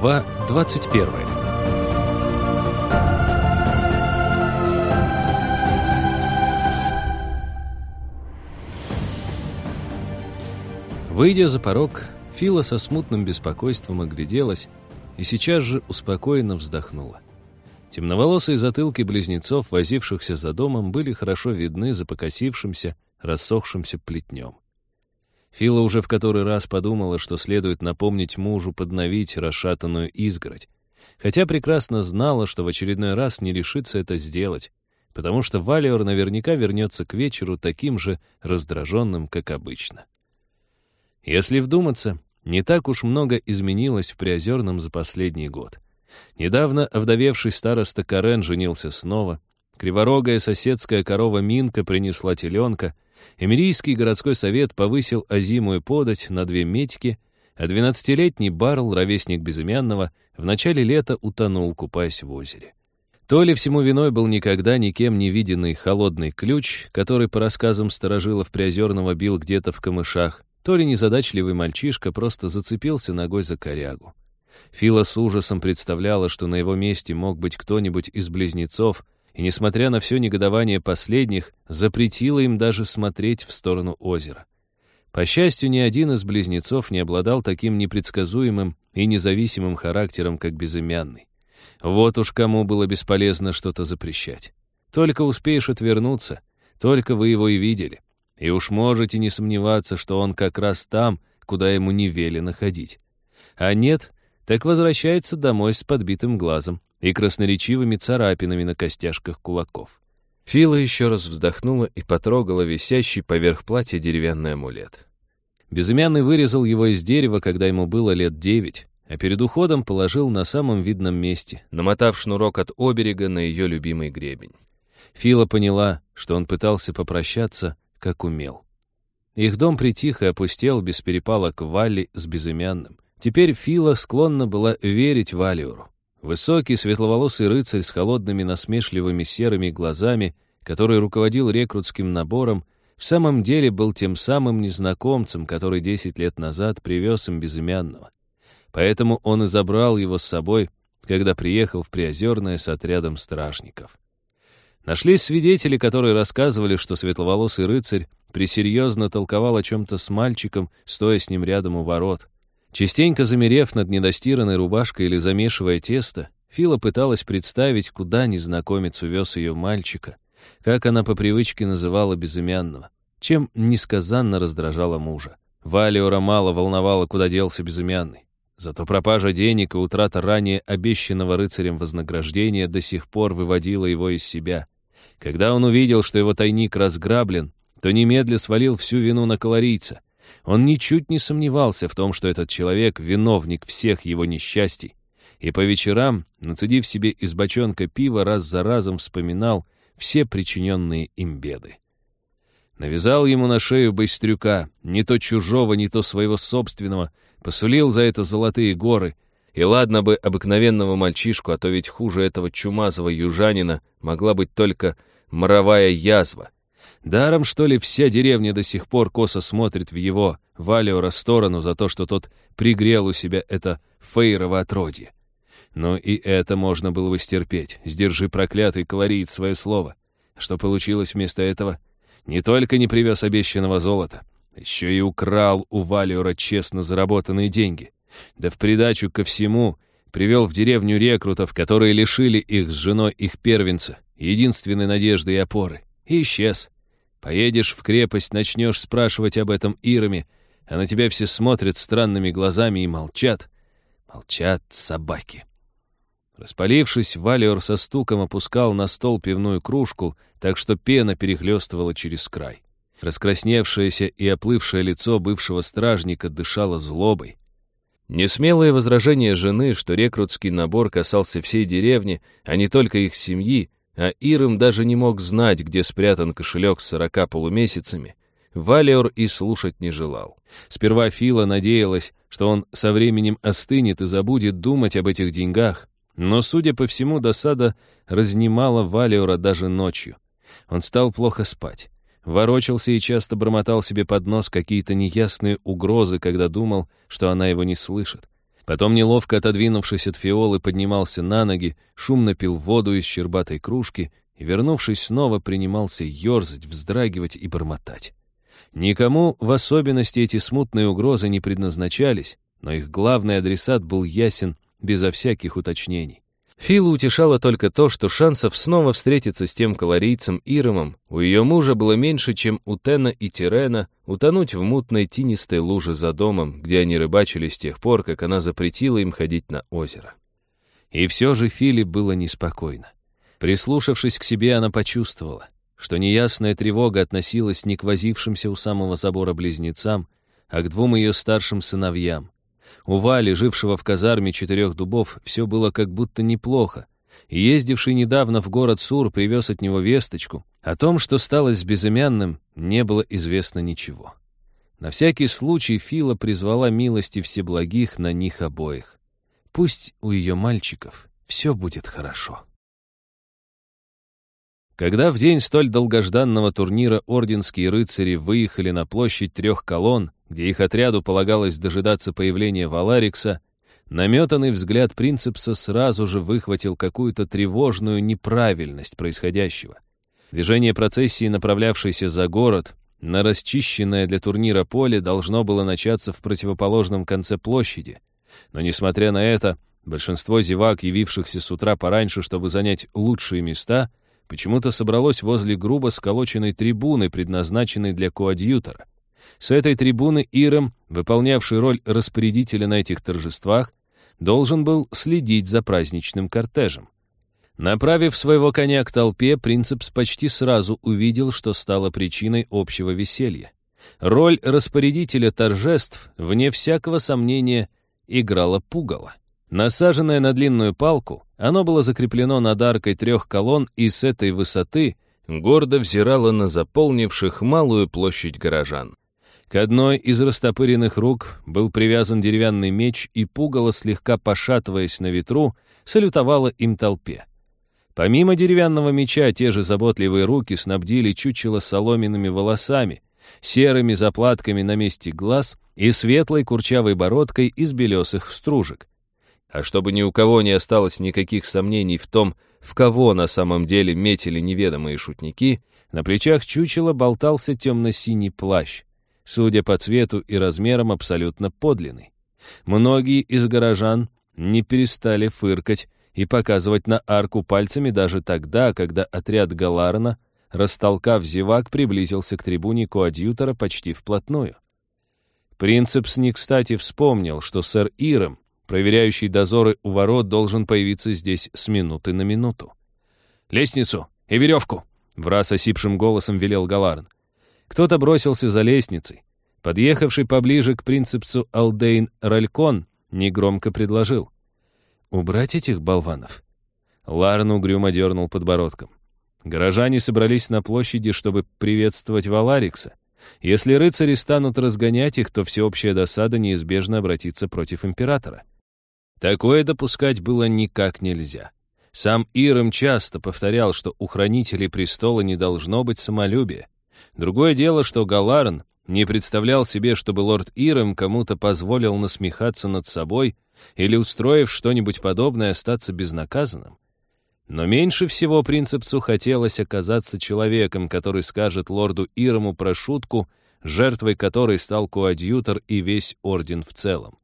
Глава 21 Выйдя за порог, Фила со смутным беспокойством огляделась и сейчас же успокоенно вздохнула. Темноволосые затылки близнецов, возившихся за домом, были хорошо видны за покосившимся, рассохшимся плетнем. Фила уже в который раз подумала, что следует напомнить мужу подновить расшатанную изгородь, хотя прекрасно знала, что в очередной раз не решится это сделать, потому что Валиор наверняка вернется к вечеру таким же раздраженным, как обычно. Если вдуматься, не так уж много изменилось в Приозерном за последний год. Недавно овдовевший староста Карен женился снова, криворогая соседская корова Минка принесла теленка — Эмирийский городской совет повысил озимую подать на две медьки, а двенадцатилетний Барл, ровесник безымянного, в начале лета утонул, купаясь в озере. То ли всему виной был никогда никем не виденный холодный ключ, который, по рассказам старожилов Приозерного, бил где-то в камышах, то ли незадачливый мальчишка просто зацепился ногой за корягу. Фила с ужасом представляла, что на его месте мог быть кто-нибудь из близнецов, и, несмотря на все негодование последних, запретила им даже смотреть в сторону озера. По счастью, ни один из близнецов не обладал таким непредсказуемым и независимым характером, как безымянный. Вот уж кому было бесполезно что-то запрещать. Только успеешь отвернуться, только вы его и видели. И уж можете не сомневаться, что он как раз там, куда ему не велено ходить. А нет, так возвращается домой с подбитым глазом и красноречивыми царапинами на костяшках кулаков. Фила еще раз вздохнула и потрогала висящий поверх платья деревянный амулет. Безымянный вырезал его из дерева, когда ему было лет девять, а перед уходом положил на самом видном месте, намотав шнурок от оберега на ее любимый гребень. Фила поняла, что он пытался попрощаться, как умел. Их дом притих и опустел без перепалок Валли с безымянным. Теперь Фила склонна была верить Валиору. Высокий, светловолосый рыцарь с холодными, насмешливыми серыми глазами, который руководил рекрутским набором, в самом деле был тем самым незнакомцем, который десять лет назад привез им безымянного. Поэтому он и забрал его с собой, когда приехал в Приозерное с отрядом стражников. Нашлись свидетели, которые рассказывали, что светловолосый рыцарь пресерьезно толковал о чем-то с мальчиком, стоя с ним рядом у ворот. Частенько замерев над недостиранной рубашкой или замешивая тесто, Фила пыталась представить, куда незнакомец увез ее мальчика, как она по привычке называла безымянного, чем несказанно раздражала мужа. Валиора мало волновала, куда делся безымянный. Зато пропажа денег и утрата ранее обещанного рыцарем вознаграждения до сих пор выводила его из себя. Когда он увидел, что его тайник разграблен, то немедля свалил всю вину на колорийца. Он ничуть не сомневался в том, что этот человек — виновник всех его несчастий, и по вечерам, нацедив себе из бочонка пива, раз за разом вспоминал все причиненные им беды. Навязал ему на шею быстрюка, не то чужого, не то своего собственного, посулил за это золотые горы, и ладно бы обыкновенного мальчишку, а то ведь хуже этого чумазого южанина могла быть только моровая язва — Даром, что ли, вся деревня до сих пор косо смотрит в его, Валиора, сторону за то, что тот пригрел у себя это фейрово отродье. Но и это можно было бы стерпеть. Сдержи проклятый колорит свое слово. Что получилось вместо этого? Не только не привез обещанного золота, еще и украл у Валиора честно заработанные деньги. Да в придачу ко всему привел в деревню рекрутов, которые лишили их с женой их первенца, единственной надежды и опоры, и исчез. Поедешь в крепость, начнешь спрашивать об этом Ирами, а на тебя все смотрят странными глазами и молчат. Молчат собаки. Распалившись, Валиор со стуком опускал на стол пивную кружку, так что пена перехлестывала через край. Раскрасневшееся и оплывшее лицо бывшего стражника дышало злобой. Несмелое возражение жены, что рекрутский набор касался всей деревни, а не только их семьи, а Ирым даже не мог знать, где спрятан кошелек с сорока полумесяцами, Валиор и слушать не желал. Сперва Фила надеялась, что он со временем остынет и забудет думать об этих деньгах, но, судя по всему, досада разнимала Валиора даже ночью. Он стал плохо спать. Ворочался и часто бормотал себе под нос какие-то неясные угрозы, когда думал, что она его не слышит. Потом, неловко отодвинувшись от фиолы, поднимался на ноги, шумно пил воду из щербатой кружки и, вернувшись снова, принимался ерзать, вздрагивать и бормотать. Никому в особенности эти смутные угрозы не предназначались, но их главный адресат был ясен безо всяких уточнений. Филу утешало только то, что шансов снова встретиться с тем калорийцем Иромом у ее мужа было меньше, чем у Тена и Тирена утонуть в мутной тинистой луже за домом, где они рыбачили с тех пор, как она запретила им ходить на озеро. И все же Филе было неспокойно. Прислушавшись к себе, она почувствовала, что неясная тревога относилась не к возившимся у самого забора близнецам, а к двум ее старшим сыновьям, у Вали, жившего в казарме четырех дубов, все было как будто неплохо. И ездивший недавно в город Сур привез от него весточку. О том, что стало с безымянным, не было известно ничего. На всякий случай Фила призвала милости всеблагих на них обоих. Пусть у ее мальчиков все будет хорошо. Когда в день столь долгожданного турнира орденские рыцари выехали на площадь трех колонн, где их отряду полагалось дожидаться появления Валарикса, наметанный взгляд принцепса сразу же выхватил какую-то тревожную неправильность происходящего. Движение процессии, направлявшейся за город, на расчищенное для турнира поле должно было начаться в противоположном конце площади. Но, несмотря на это, большинство зевак, явившихся с утра пораньше, чтобы занять лучшие места — почему-то собралось возле грубо сколоченной трибуны, предназначенной для коадьютора. С этой трибуны Иром, выполнявший роль распорядителя на этих торжествах, должен был следить за праздничным кортежем. Направив своего коня к толпе, принцепс почти сразу увидел, что стало причиной общего веселья. Роль распорядителя торжеств, вне всякого сомнения, играла пугало. Насаженное на длинную палку, оно было закреплено над аркой трех колонн и с этой высоты гордо взирало на заполнивших малую площадь горожан. К одной из растопыренных рук был привязан деревянный меч, и пугало, слегка пошатываясь на ветру, салютовало им толпе. Помимо деревянного меча, те же заботливые руки снабдили чучело соломенными волосами, серыми заплатками на месте глаз и светлой курчавой бородкой из белесых стружек. А чтобы ни у кого не осталось никаких сомнений в том, в кого на самом деле метили неведомые шутники, на плечах чучела болтался темно-синий плащ, судя по цвету и размерам абсолютно подлинный. Многие из горожан не перестали фыркать и показывать на арку пальцами даже тогда, когда отряд Галарна, растолкав зевак, приблизился к трибуне коадьютора почти вплотную. Принцепс не кстати вспомнил, что сэр Иром Проверяющий дозоры у ворот должен появиться здесь с минуты на минуту. «Лестницу и веревку!» — в раз осипшим голосом велел Галарн. Кто-то бросился за лестницей. Подъехавший поближе к принципцу Алдейн Ралькон негромко предложил. «Убрать этих болванов?» Ларн угрюмо дернул подбородком. Горожане собрались на площади, чтобы приветствовать Валарикса. Если рыцари станут разгонять их, то всеобщая досада неизбежно обратится против императора. Такое допускать было никак нельзя. Сам Иром часто повторял, что у хранителей престола не должно быть самолюбия. Другое дело, что Галарн не представлял себе, чтобы лорд Иром кому-то позволил насмехаться над собой или, устроив что-нибудь подобное, остаться безнаказанным. Но меньше всего принцепцу хотелось оказаться человеком, который скажет лорду Ирому про шутку, жертвой которой стал коадьютор и весь орден в целом.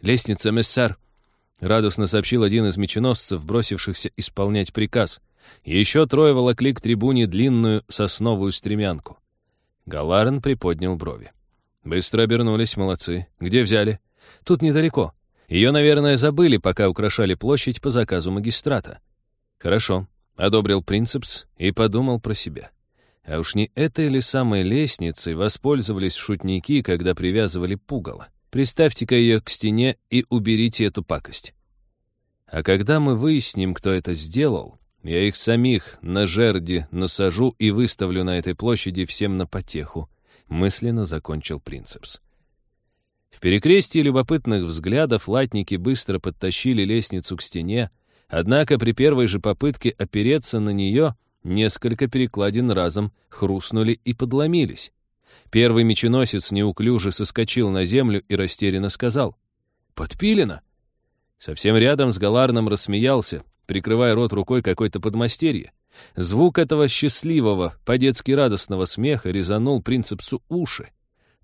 «Лестница, мессар!» — радостно сообщил один из меченосцев, бросившихся исполнять приказ. Еще трое волокли к трибуне длинную сосновую стремянку. Галарен приподнял брови. «Быстро обернулись, молодцы. Где взяли?» «Тут недалеко. Ее, наверное, забыли, пока украшали площадь по заказу магистрата». «Хорошо», — одобрил принцепс и подумал про себя. А уж не этой ли самой лестницей воспользовались шутники, когда привязывали пугало? Приставьте-ка ее к стене и уберите эту пакость. А когда мы выясним, кто это сделал, я их самих на жерди насажу и выставлю на этой площади всем на потеху», — мысленно закончил Принцепс. В перекрестии любопытных взглядов латники быстро подтащили лестницу к стене, однако при первой же попытке опереться на нее несколько перекладин разом хрустнули и подломились. Первый меченосец неуклюже соскочил на землю и растерянно сказал. подпилено. Совсем рядом с Галарном рассмеялся, прикрывая рот рукой какой-то подмастерье. Звук этого счастливого, по-детски радостного смеха резанул принцепсу уши.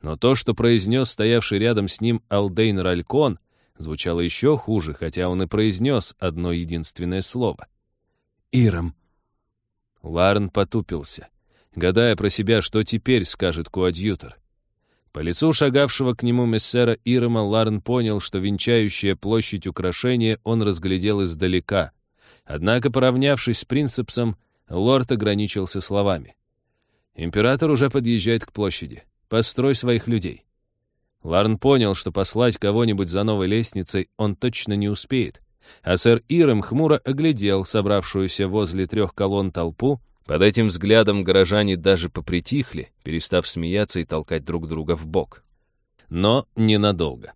Но то, что произнес стоявший рядом с ним Алдейн Ралькон, звучало еще хуже, хотя он и произнес одно единственное слово. «Ирам». Ларн потупился, гадая про себя, что теперь скажет коадьютор. По лицу шагавшего к нему мессера Ирама Ларн понял, что венчающая площадь украшения он разглядел издалека. Однако, поравнявшись с принцепсом, лорд ограничился словами. «Император уже подъезжает к площади. Построй своих людей». Ларн понял, что послать кого-нибудь за новой лестницей он точно не успеет, а сэр Ирам хмуро оглядел собравшуюся возле трех колонн толпу. Под этим взглядом горожане даже попритихли, перестав смеяться и толкать друг друга в бок. Но ненадолго.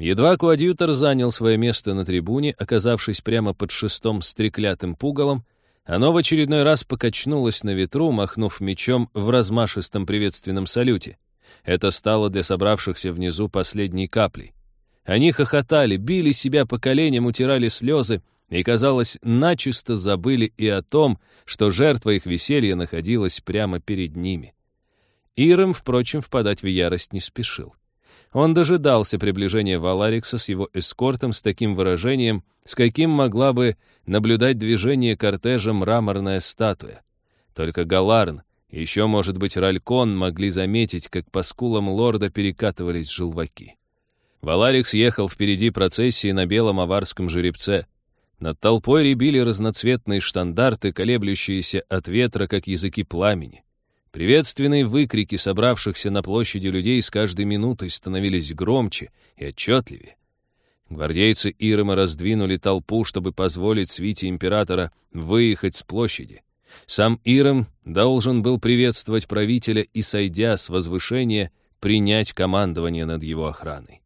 Едва коадьютор занял свое место на трибуне, оказавшись прямо под шестом стреклятым пугалом, оно в очередной раз покачнулось на ветру, махнув мечом в размашистом приветственном салюте. Это стало для собравшихся внизу последней каплей. Они хохотали, били себя по коленям, утирали слезы и, казалось, начисто забыли и о том, что жертва их веселья находилась прямо перед ними. Ирам, впрочем, впадать в ярость не спешил. Он дожидался приближения Валарикса с его эскортом с таким выражением, с каким могла бы наблюдать движение кортежа мраморная статуя. Только Галарн, еще, может быть, Ралькон могли заметить, как по скулам лорда перекатывались желваки. Валарикс ехал впереди процессии на белом аварском жеребце. Над толпой рябили разноцветные штандарты, колеблющиеся от ветра, как языки пламени. Приветственные выкрики собравшихся на площади людей с каждой минутой становились громче и отчетливее. Гвардейцы Ирема раздвинули толпу, чтобы позволить свите императора выехать с площади. Сам Ирем должен был приветствовать правителя и, сойдя с возвышения, принять командование над его охраной.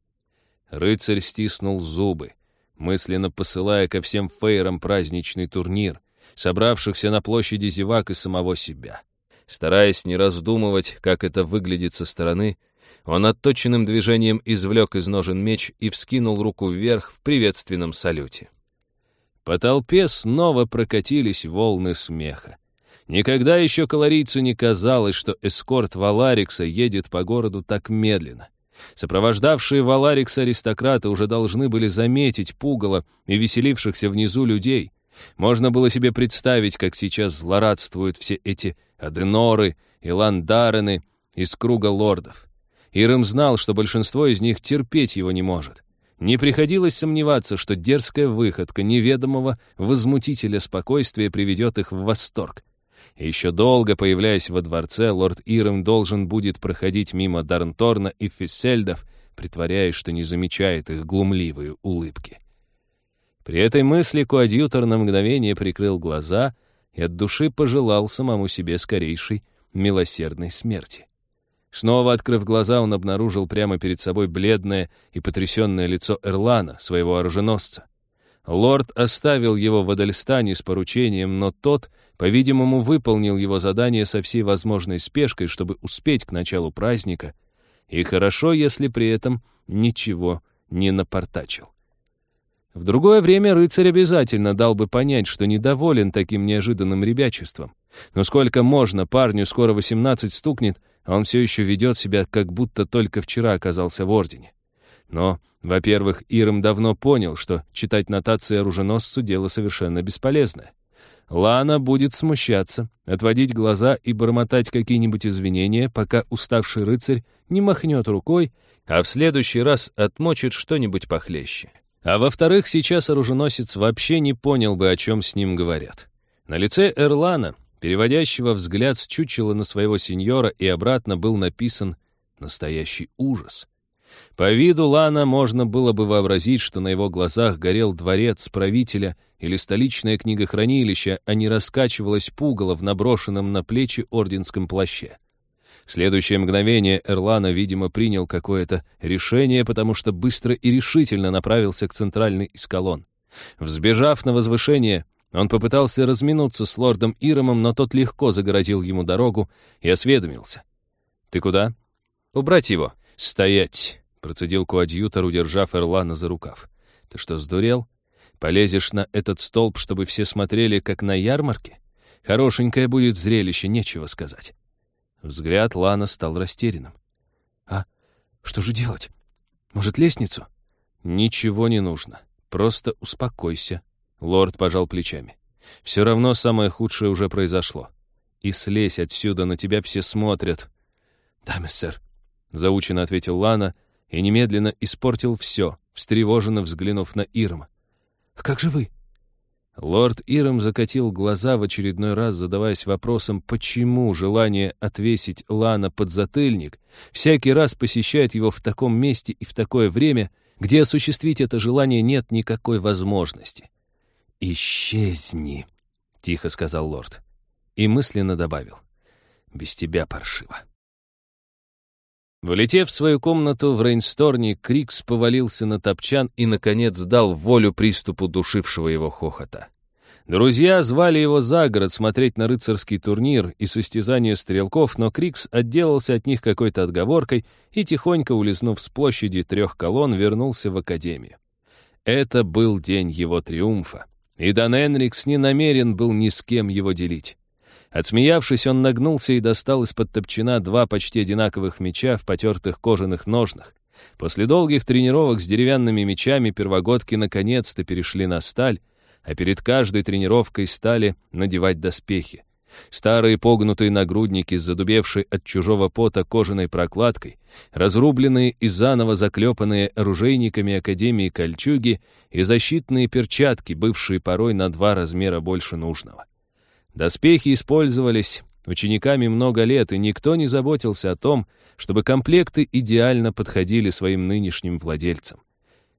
Рыцарь стиснул зубы, мысленно посылая ко всем фейрам праздничный турнир, собравшихся на площади зевак и самого себя. Стараясь не раздумывать, как это выглядит со стороны, он отточенным движением извлек из ножен меч и вскинул руку вверх в приветственном салюте. По толпе снова прокатились волны смеха. Никогда еще колорийцу не казалось, что эскорт Валарикса едет по городу так медленно. Сопровождавшие Валарикса аристократы уже должны были заметить пугало и веселившихся внизу людей. Можно было себе представить, как сейчас злорадствуют все эти Аденоры и Ландарены из круга лордов. Ирым знал, что большинство из них терпеть его не может. Не приходилось сомневаться, что дерзкая выходка неведомого возмутителя спокойствия приведет их в восторг. Еще долго, появляясь во дворце, лорд Ирым должен будет проходить мимо Дарнторна и Фиссельдов, притворяясь, что не замечает их глумливые улыбки. При этой мысли коадьютор на мгновение прикрыл глаза и от души пожелал самому себе скорейшей милосердной смерти. Снова открыв глаза, он обнаружил прямо перед собой бледное и потрясенное лицо Эрлана, своего оруженосца. Лорд оставил его в Адельстане с поручением, но тот, по-видимому, выполнил его задание со всей возможной спешкой, чтобы успеть к началу праздника, и хорошо, если при этом ничего не напортачил. В другое время рыцарь обязательно дал бы понять, что недоволен таким неожиданным ребячеством. Но сколько можно, парню скоро 18 стукнет, а он все еще ведет себя, как будто только вчера оказался в ордене. Но, во-первых, Ирм давно понял, что читать нотации оруженосцу — дело совершенно бесполезное. Лана будет смущаться, отводить глаза и бормотать какие-нибудь извинения, пока уставший рыцарь не махнет рукой, а в следующий раз отмочит что-нибудь похлеще. А во-вторых, сейчас оруженосец вообще не понял бы, о чем с ним говорят. На лице Эрлана, переводящего взгляд с чучела на своего сеньора и обратно, был написан настоящий ужас. По виду Лана можно было бы вообразить, что на его глазах горел дворец правителя или столичное книгохранилище, а не раскачивалось пугало в наброшенном на плечи орденском плаще. В следующее мгновение Эрлана, видимо, принял какое-то решение, потому что быстро и решительно направился к центральной из колонн. Взбежав на возвышение, он попытался разминуться с лордом Иромом, но тот легко загородил ему дорогу и осведомился. «Ты куда?» «Убрать его». «Стоять!» — процедил коадьютор, удержав Эрлана за рукав. «Ты что, сдурел? Полезешь на этот столб, чтобы все смотрели, как на ярмарке? Хорошенькое будет зрелище, нечего сказать». Взгляд Лана стал растерянным. «А что же делать? Может, лестницу?» «Ничего не нужно. Просто успокойся». Лорд пожал плечами. «Все равно самое худшее уже произошло. И слезь отсюда, на тебя все смотрят». «Да, миссер», — заучено ответил Лана и немедленно испортил все, встревоженно взглянув на Ирма. «А как же вы?» Лорд Иром закатил глаза в очередной раз, задаваясь вопросом, почему желание отвесить Лана под затыльник всякий раз посещает его в таком месте и в такое время, где осуществить это желание нет никакой возможности. «Исчезни», — тихо сказал лорд. И мысленно добавил. «Без тебя паршиво». Влетев в свою комнату в Рейнсторне, Крикс повалился на топчан и, наконец, дал волю приступу душившего его хохота. Друзья звали его за город смотреть на рыцарский турнир и состязание стрелков, но Крикс отделался от них какой-то отговоркой и, тихонько улизнув с площади трех колонн, вернулся в академию. Это был день его триумфа, и Дан Энрикс не намерен был ни с кем его делить. Отсмеявшись, он нагнулся и достал из-под топчина два почти одинаковых меча в потертых кожаных ножнах. После долгих тренировок с деревянными мечами первогодки наконец-то перешли на сталь, а перед каждой тренировкой стали надевать доспехи. Старые погнутые нагрудники с задубевшей от чужого пота кожаной прокладкой, разрубленные и заново заклепанные оружейниками Академии кольчуги и защитные перчатки, бывшие порой на два размера больше нужного. Доспехи использовались учениками много лет, и никто не заботился о том, чтобы комплекты идеально подходили своим нынешним владельцам.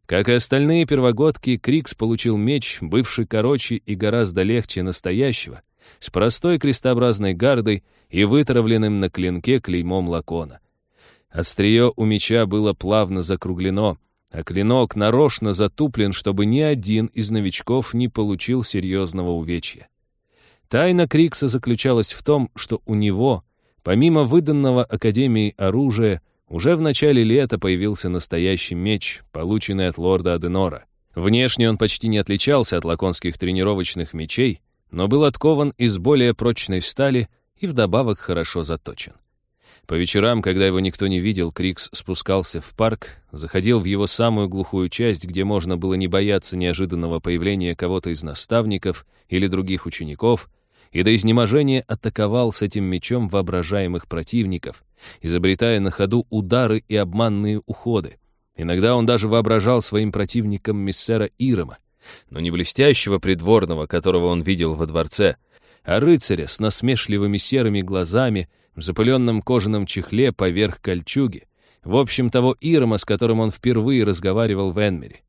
Как и остальные первогодки, Крикс получил меч, бывший короче и гораздо легче настоящего, с простой крестообразной гардой и вытравленным на клинке клеймом лакона. Острие у меча было плавно закруглено, а клинок нарочно затуплен, чтобы ни один из новичков не получил серьезного увечья. Тайна Крикса заключалась в том, что у него, помимо выданного Академией оружия, уже в начале лета появился настоящий меч, полученный от лорда Аденора. Внешне он почти не отличался от лаконских тренировочных мечей, но был откован из более прочной стали и вдобавок хорошо заточен. По вечерам, когда его никто не видел, Крикс спускался в парк, заходил в его самую глухую часть, где можно было не бояться неожиданного появления кого-то из наставников или других учеников, и до изнеможения атаковал с этим мечом воображаемых противников, изобретая на ходу удары и обманные уходы. Иногда он даже воображал своим противником миссера Ирома, но не блестящего придворного, которого он видел во дворце, а рыцаря с насмешливыми серыми глазами, в запыленном кожаном чехле поверх кольчуги, в общем, того Ирома, с которым он впервые разговаривал в Энмере.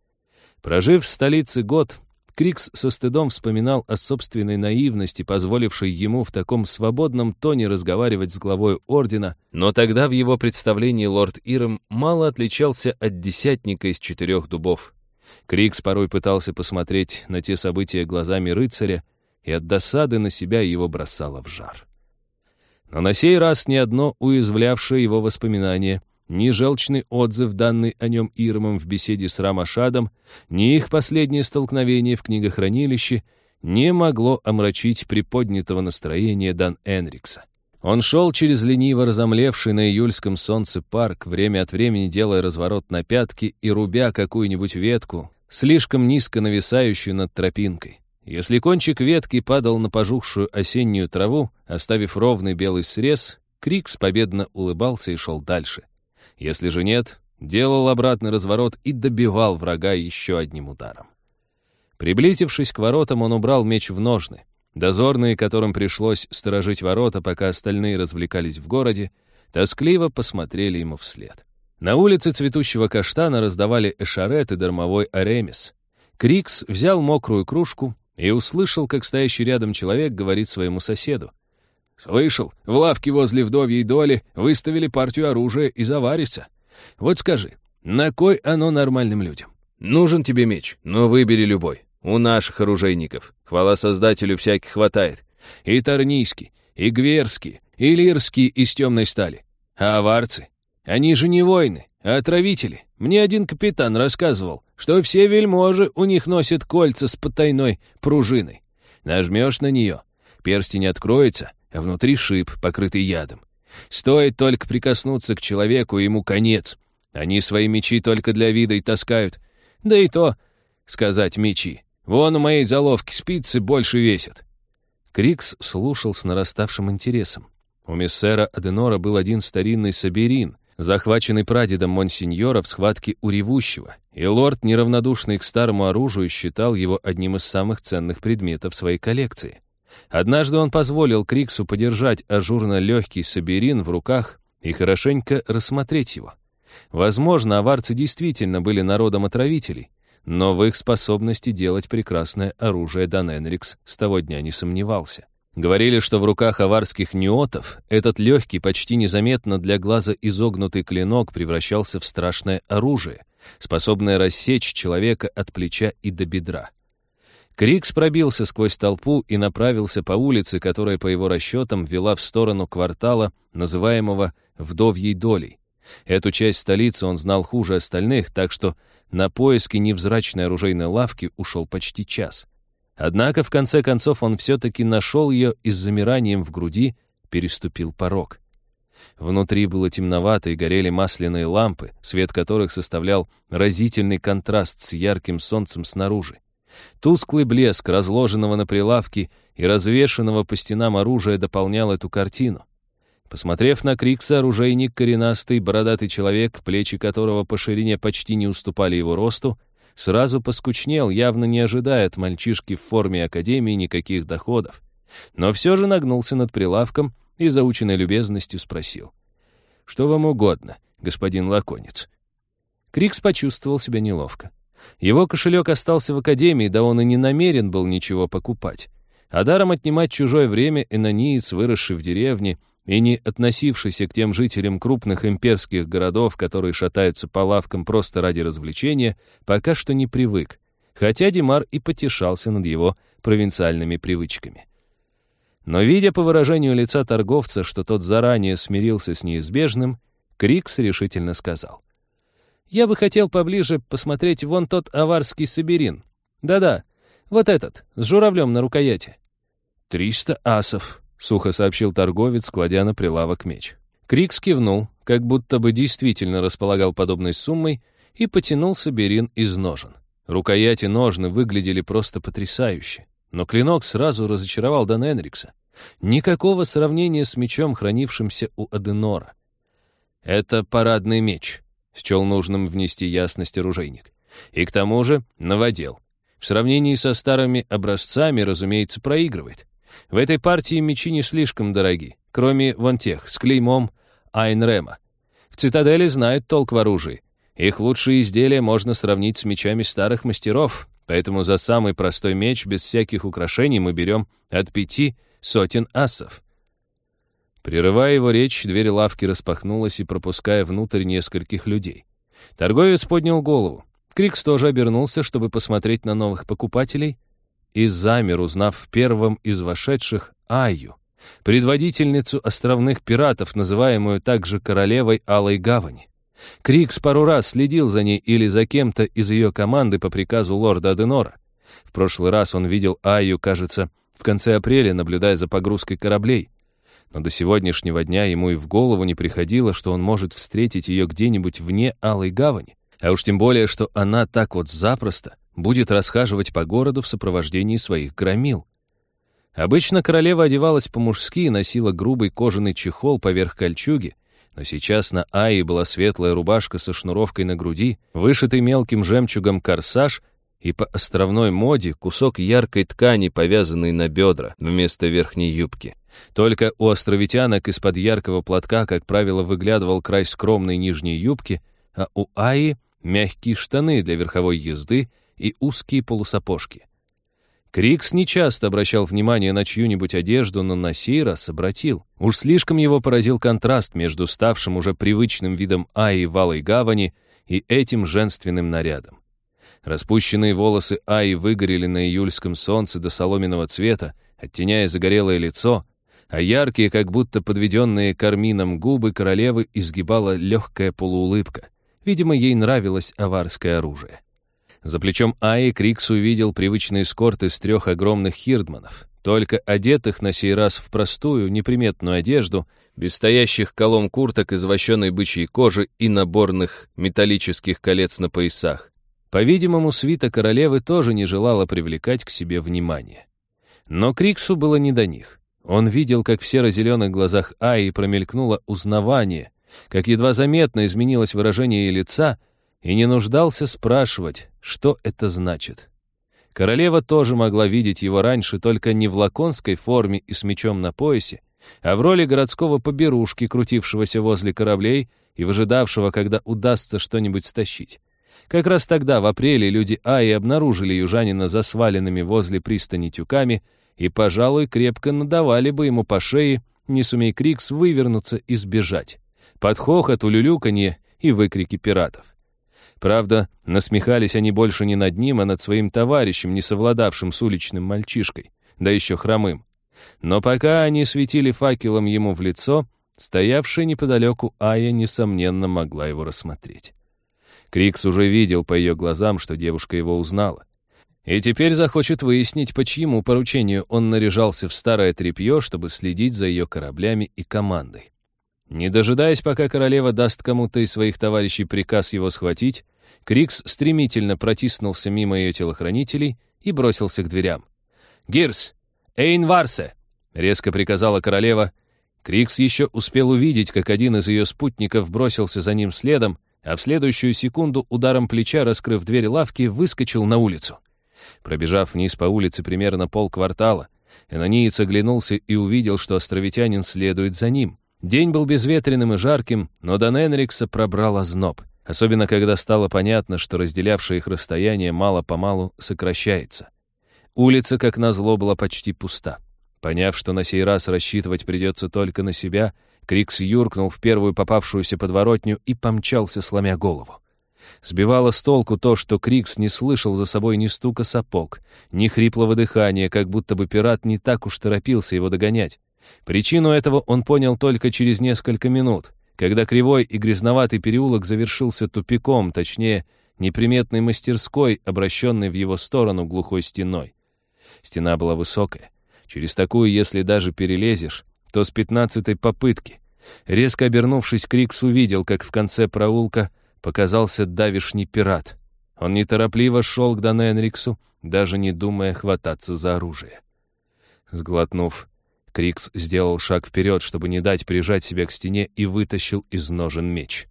Прожив в столице год, Крикс со стыдом вспоминал о собственной наивности, позволившей ему в таком свободном тоне разговаривать с главой ордена, но тогда в его представлении лорд Иром мало отличался от десятника из четырех дубов. Крикс порой пытался посмотреть на те события глазами рыцаря, и от досады на себя его бросало в жар. Но на сей раз ни одно уязвлявшее его воспоминание, ни желчный отзыв, данный о нем Ирмом в беседе с Рамашадом, ни их последнее столкновение в книгохранилище не могло омрачить приподнятого настроения Дан Энрикса. Он шел через лениво разомлевший на июльском солнце парк, время от времени делая разворот на пятки и рубя какую-нибудь ветку, слишком низко нависающую над тропинкой. Если кончик ветки падал на пожухшую осеннюю траву, оставив ровный белый срез, Крикс победно улыбался и шел дальше. Если же нет, делал обратный разворот и добивал врага еще одним ударом. Приблизившись к воротам, он убрал меч в ножны. Дозорные, которым пришлось сторожить ворота, пока остальные развлекались в городе, тоскливо посмотрели ему вслед. На улице цветущего каштана раздавали эшарет и дармовой аремис. Крикс взял мокрую кружку, и услышал, как стоящий рядом человек говорит своему соседу. «Слышал, в лавке возле вдовьей доли выставили партию оружия из авариса. Вот скажи, на кой оно нормальным людям? Нужен тебе меч, но выбери любой. У наших оружейников, хвала создателю, всяких хватает. И Тарнийский, и Гверский, и Лирский из темной стали. А аварцы? Они же не воины, а отравители. Мне один капитан рассказывал, что все вельможи у них носят кольца с потайной пружиной. Нажмешь на нее, перстень откроется, а внутри шип, покрытый ядом. Стоит только прикоснуться к человеку, ему конец. Они свои мечи только для вида и таскают. Да и то, сказать мечи. Вон у моей заловки спицы больше весят. Крикс слушал с нараставшим интересом. У миссера Аденора был один старинный саберин, захваченный прадедом Монсеньора в схватке у ревущего, и лорд, неравнодушный к старому оружию, считал его одним из самых ценных предметов своей коллекции. Однажды он позволил Криксу подержать ажурно легкий саберин в руках и хорошенько рассмотреть его. Возможно, аварцы действительно были народом отравителей, но в их способности делать прекрасное оружие Дан Энрикс с того дня не сомневался. Говорили, что в руках аварских неотов этот легкий, почти незаметно для глаза изогнутый клинок превращался в страшное оружие, способное рассечь человека от плеча и до бедра. Крикс пробился сквозь толпу и направился по улице, которая, по его расчетам, вела в сторону квартала, называемого «Вдовьей долей». Эту часть столицы он знал хуже остальных, так что на поиски невзрачной оружейной лавки ушел почти час. Однако, в конце концов, он все-таки нашел ее и с замиранием в груди переступил порог. Внутри было темновато и горели масляные лампы, свет которых составлял разительный контраст с ярким солнцем снаружи. Тусклый блеск разложенного на прилавке и развешенного по стенам оружия дополнял эту картину. Посмотрев на Крикса, оружейник, коренастый, бородатый человек, плечи которого по ширине почти не уступали его росту, сразу поскучнел, явно не ожидая от мальчишки в форме академии никаких доходов. Но все же нагнулся над прилавком и заученной любезностью спросил. «Что вам угодно, господин Лаконец?» Крикс почувствовал себя неловко. Его кошелек остался в академии, да он и не намерен был ничего покупать. А даром отнимать чужое время энониец, выросший в деревне и не относившийся к тем жителям крупных имперских городов, которые шатаются по лавкам просто ради развлечения, пока что не привык, хотя Димар и потешался над его провинциальными привычками. Но видя по выражению лица торговца, что тот заранее смирился с неизбежным, Крикс решительно сказал. Я бы хотел поближе посмотреть вон тот аварский саберин. Да-да, вот этот, с журавлем на рукояти». «Триста асов», — сухо сообщил торговец, кладя на прилавок меч. Крикс кивнул, как будто бы действительно располагал подобной суммой, и потянул саберин из ножен. Рукояти ножны выглядели просто потрясающе. Но клинок сразу разочаровал Дан Энрикса. Никакого сравнения с мечом, хранившимся у Аденора. «Это парадный меч», счел нужным внести ясность оружейник. И к тому же новодел. В сравнении со старыми образцами, разумеется, проигрывает. В этой партии мечи не слишком дороги, кроме вон тех, с клеймом Айнрема. В цитадели знают толк в оружии. Их лучшие изделия можно сравнить с мечами старых мастеров, поэтому за самый простой меч без всяких украшений мы берем от пяти сотен асов. Прерывая его речь, дверь лавки распахнулась и пропуская внутрь нескольких людей. Торговец поднял голову. Крикс тоже обернулся, чтобы посмотреть на новых покупателей, и замер, узнав первым из вошедших Айю, предводительницу островных пиратов, называемую также королевой Алой Гавани. Крикс пару раз следил за ней или за кем-то из ее команды по приказу лорда Аденора. В прошлый раз он видел Айю, кажется, в конце апреля, наблюдая за погрузкой кораблей но до сегодняшнего дня ему и в голову не приходило, что он может встретить ее где-нибудь вне Алой Гавани, а уж тем более, что она так вот запросто будет расхаживать по городу в сопровождении своих громил. Обычно королева одевалась по-мужски и носила грубый кожаный чехол поверх кольчуги, но сейчас на Аи была светлая рубашка со шнуровкой на груди, вышитый мелким жемчугом корсаж и по островной моде кусок яркой ткани, повязанный на бедра вместо верхней юбки. Только у островитянок из-под яркого платка, как правило, выглядывал край скромной нижней юбки, а у Аи — мягкие штаны для верховой езды и узкие полусапожки. Крикс нечасто обращал внимание на чью-нибудь одежду, но на сей раз обратил. Уж слишком его поразил контраст между ставшим уже привычным видом Аи в Алой Гавани и этим женственным нарядом. Распущенные волосы Аи выгорели на июльском солнце до соломенного цвета, оттеняя загорелое лицо, а яркие, как будто подведенные кармином губы королевы изгибала легкая полуулыбка. Видимо, ей нравилось аварское оружие. За плечом Аи Крикс увидел привычный эскорт из трех огромных хирдманов, только одетых на сей раз в простую, неприметную одежду, без стоящих колом курток из вощеной бычьей кожи и наборных металлических колец на поясах. По-видимому, свита королевы тоже не желала привлекать к себе внимание. Но Криксу было не до них. Он видел, как в серо-зеленых глазах Аи промелькнуло узнавание, как едва заметно изменилось выражение ее лица, и не нуждался спрашивать, что это значит. Королева тоже могла видеть его раньше, только не в лаконской форме и с мечом на поясе, а в роли городского поберушки, крутившегося возле кораблей и выжидавшего, когда удастся что-нибудь стащить. Как раз тогда, в апреле, люди Аи обнаружили южанина за сваленными возле пристани тюками и, пожалуй, крепко надавали бы ему по шее, не сумей Крикс вывернуться и сбежать. Под хохот, улюлюканье и выкрики пиратов. Правда, насмехались они больше не над ним, а над своим товарищем, не совладавшим с уличным мальчишкой, да еще хромым. Но пока они светили факелом ему в лицо, стоявшая неподалеку Ая, несомненно, могла его рассмотреть. Крикс уже видел по ее глазам, что девушка его узнала. И теперь захочет выяснить, по чьему поручению он наряжался в старое тряпье, чтобы следить за ее кораблями и командой. Не дожидаясь, пока королева даст кому-то из своих товарищей приказ его схватить, Крикс стремительно протиснулся мимо ее телохранителей и бросился к дверям. «Гирс! Эйн Варсе!» — резко приказала королева. Крикс еще успел увидеть, как один из ее спутников бросился за ним следом, а в следующую секунду ударом плеча, раскрыв дверь лавки, выскочил на улицу. Пробежав вниз по улице примерно полквартала, Энониец оглянулся и увидел, что островитянин следует за ним. День был безветренным и жарким, но Дан Энрикса пробрал озноб, особенно когда стало понятно, что разделявшее их расстояние мало-помалу сокращается. Улица, как назло, была почти пуста. Поняв, что на сей раз рассчитывать придется только на себя, Крикс юркнул в первую попавшуюся подворотню и помчался, сломя голову. Сбивало с толку то, что Крикс не слышал за собой ни стука сапог, ни хриплого дыхания, как будто бы пират не так уж торопился его догонять. Причину этого он понял только через несколько минут, когда кривой и грязноватый переулок завершился тупиком, точнее, неприметной мастерской, обращенной в его сторону глухой стеной. Стена была высокая. Через такую, если даже перелезешь, то с пятнадцатой попытки. Резко обернувшись, Крикс увидел, как в конце проулка показался давишний пират. Он неторопливо шел к Дан Энриксу, даже не думая хвататься за оружие. Сглотнув, Крикс сделал шаг вперед, чтобы не дать прижать себя к стене, и вытащил из ножен меч.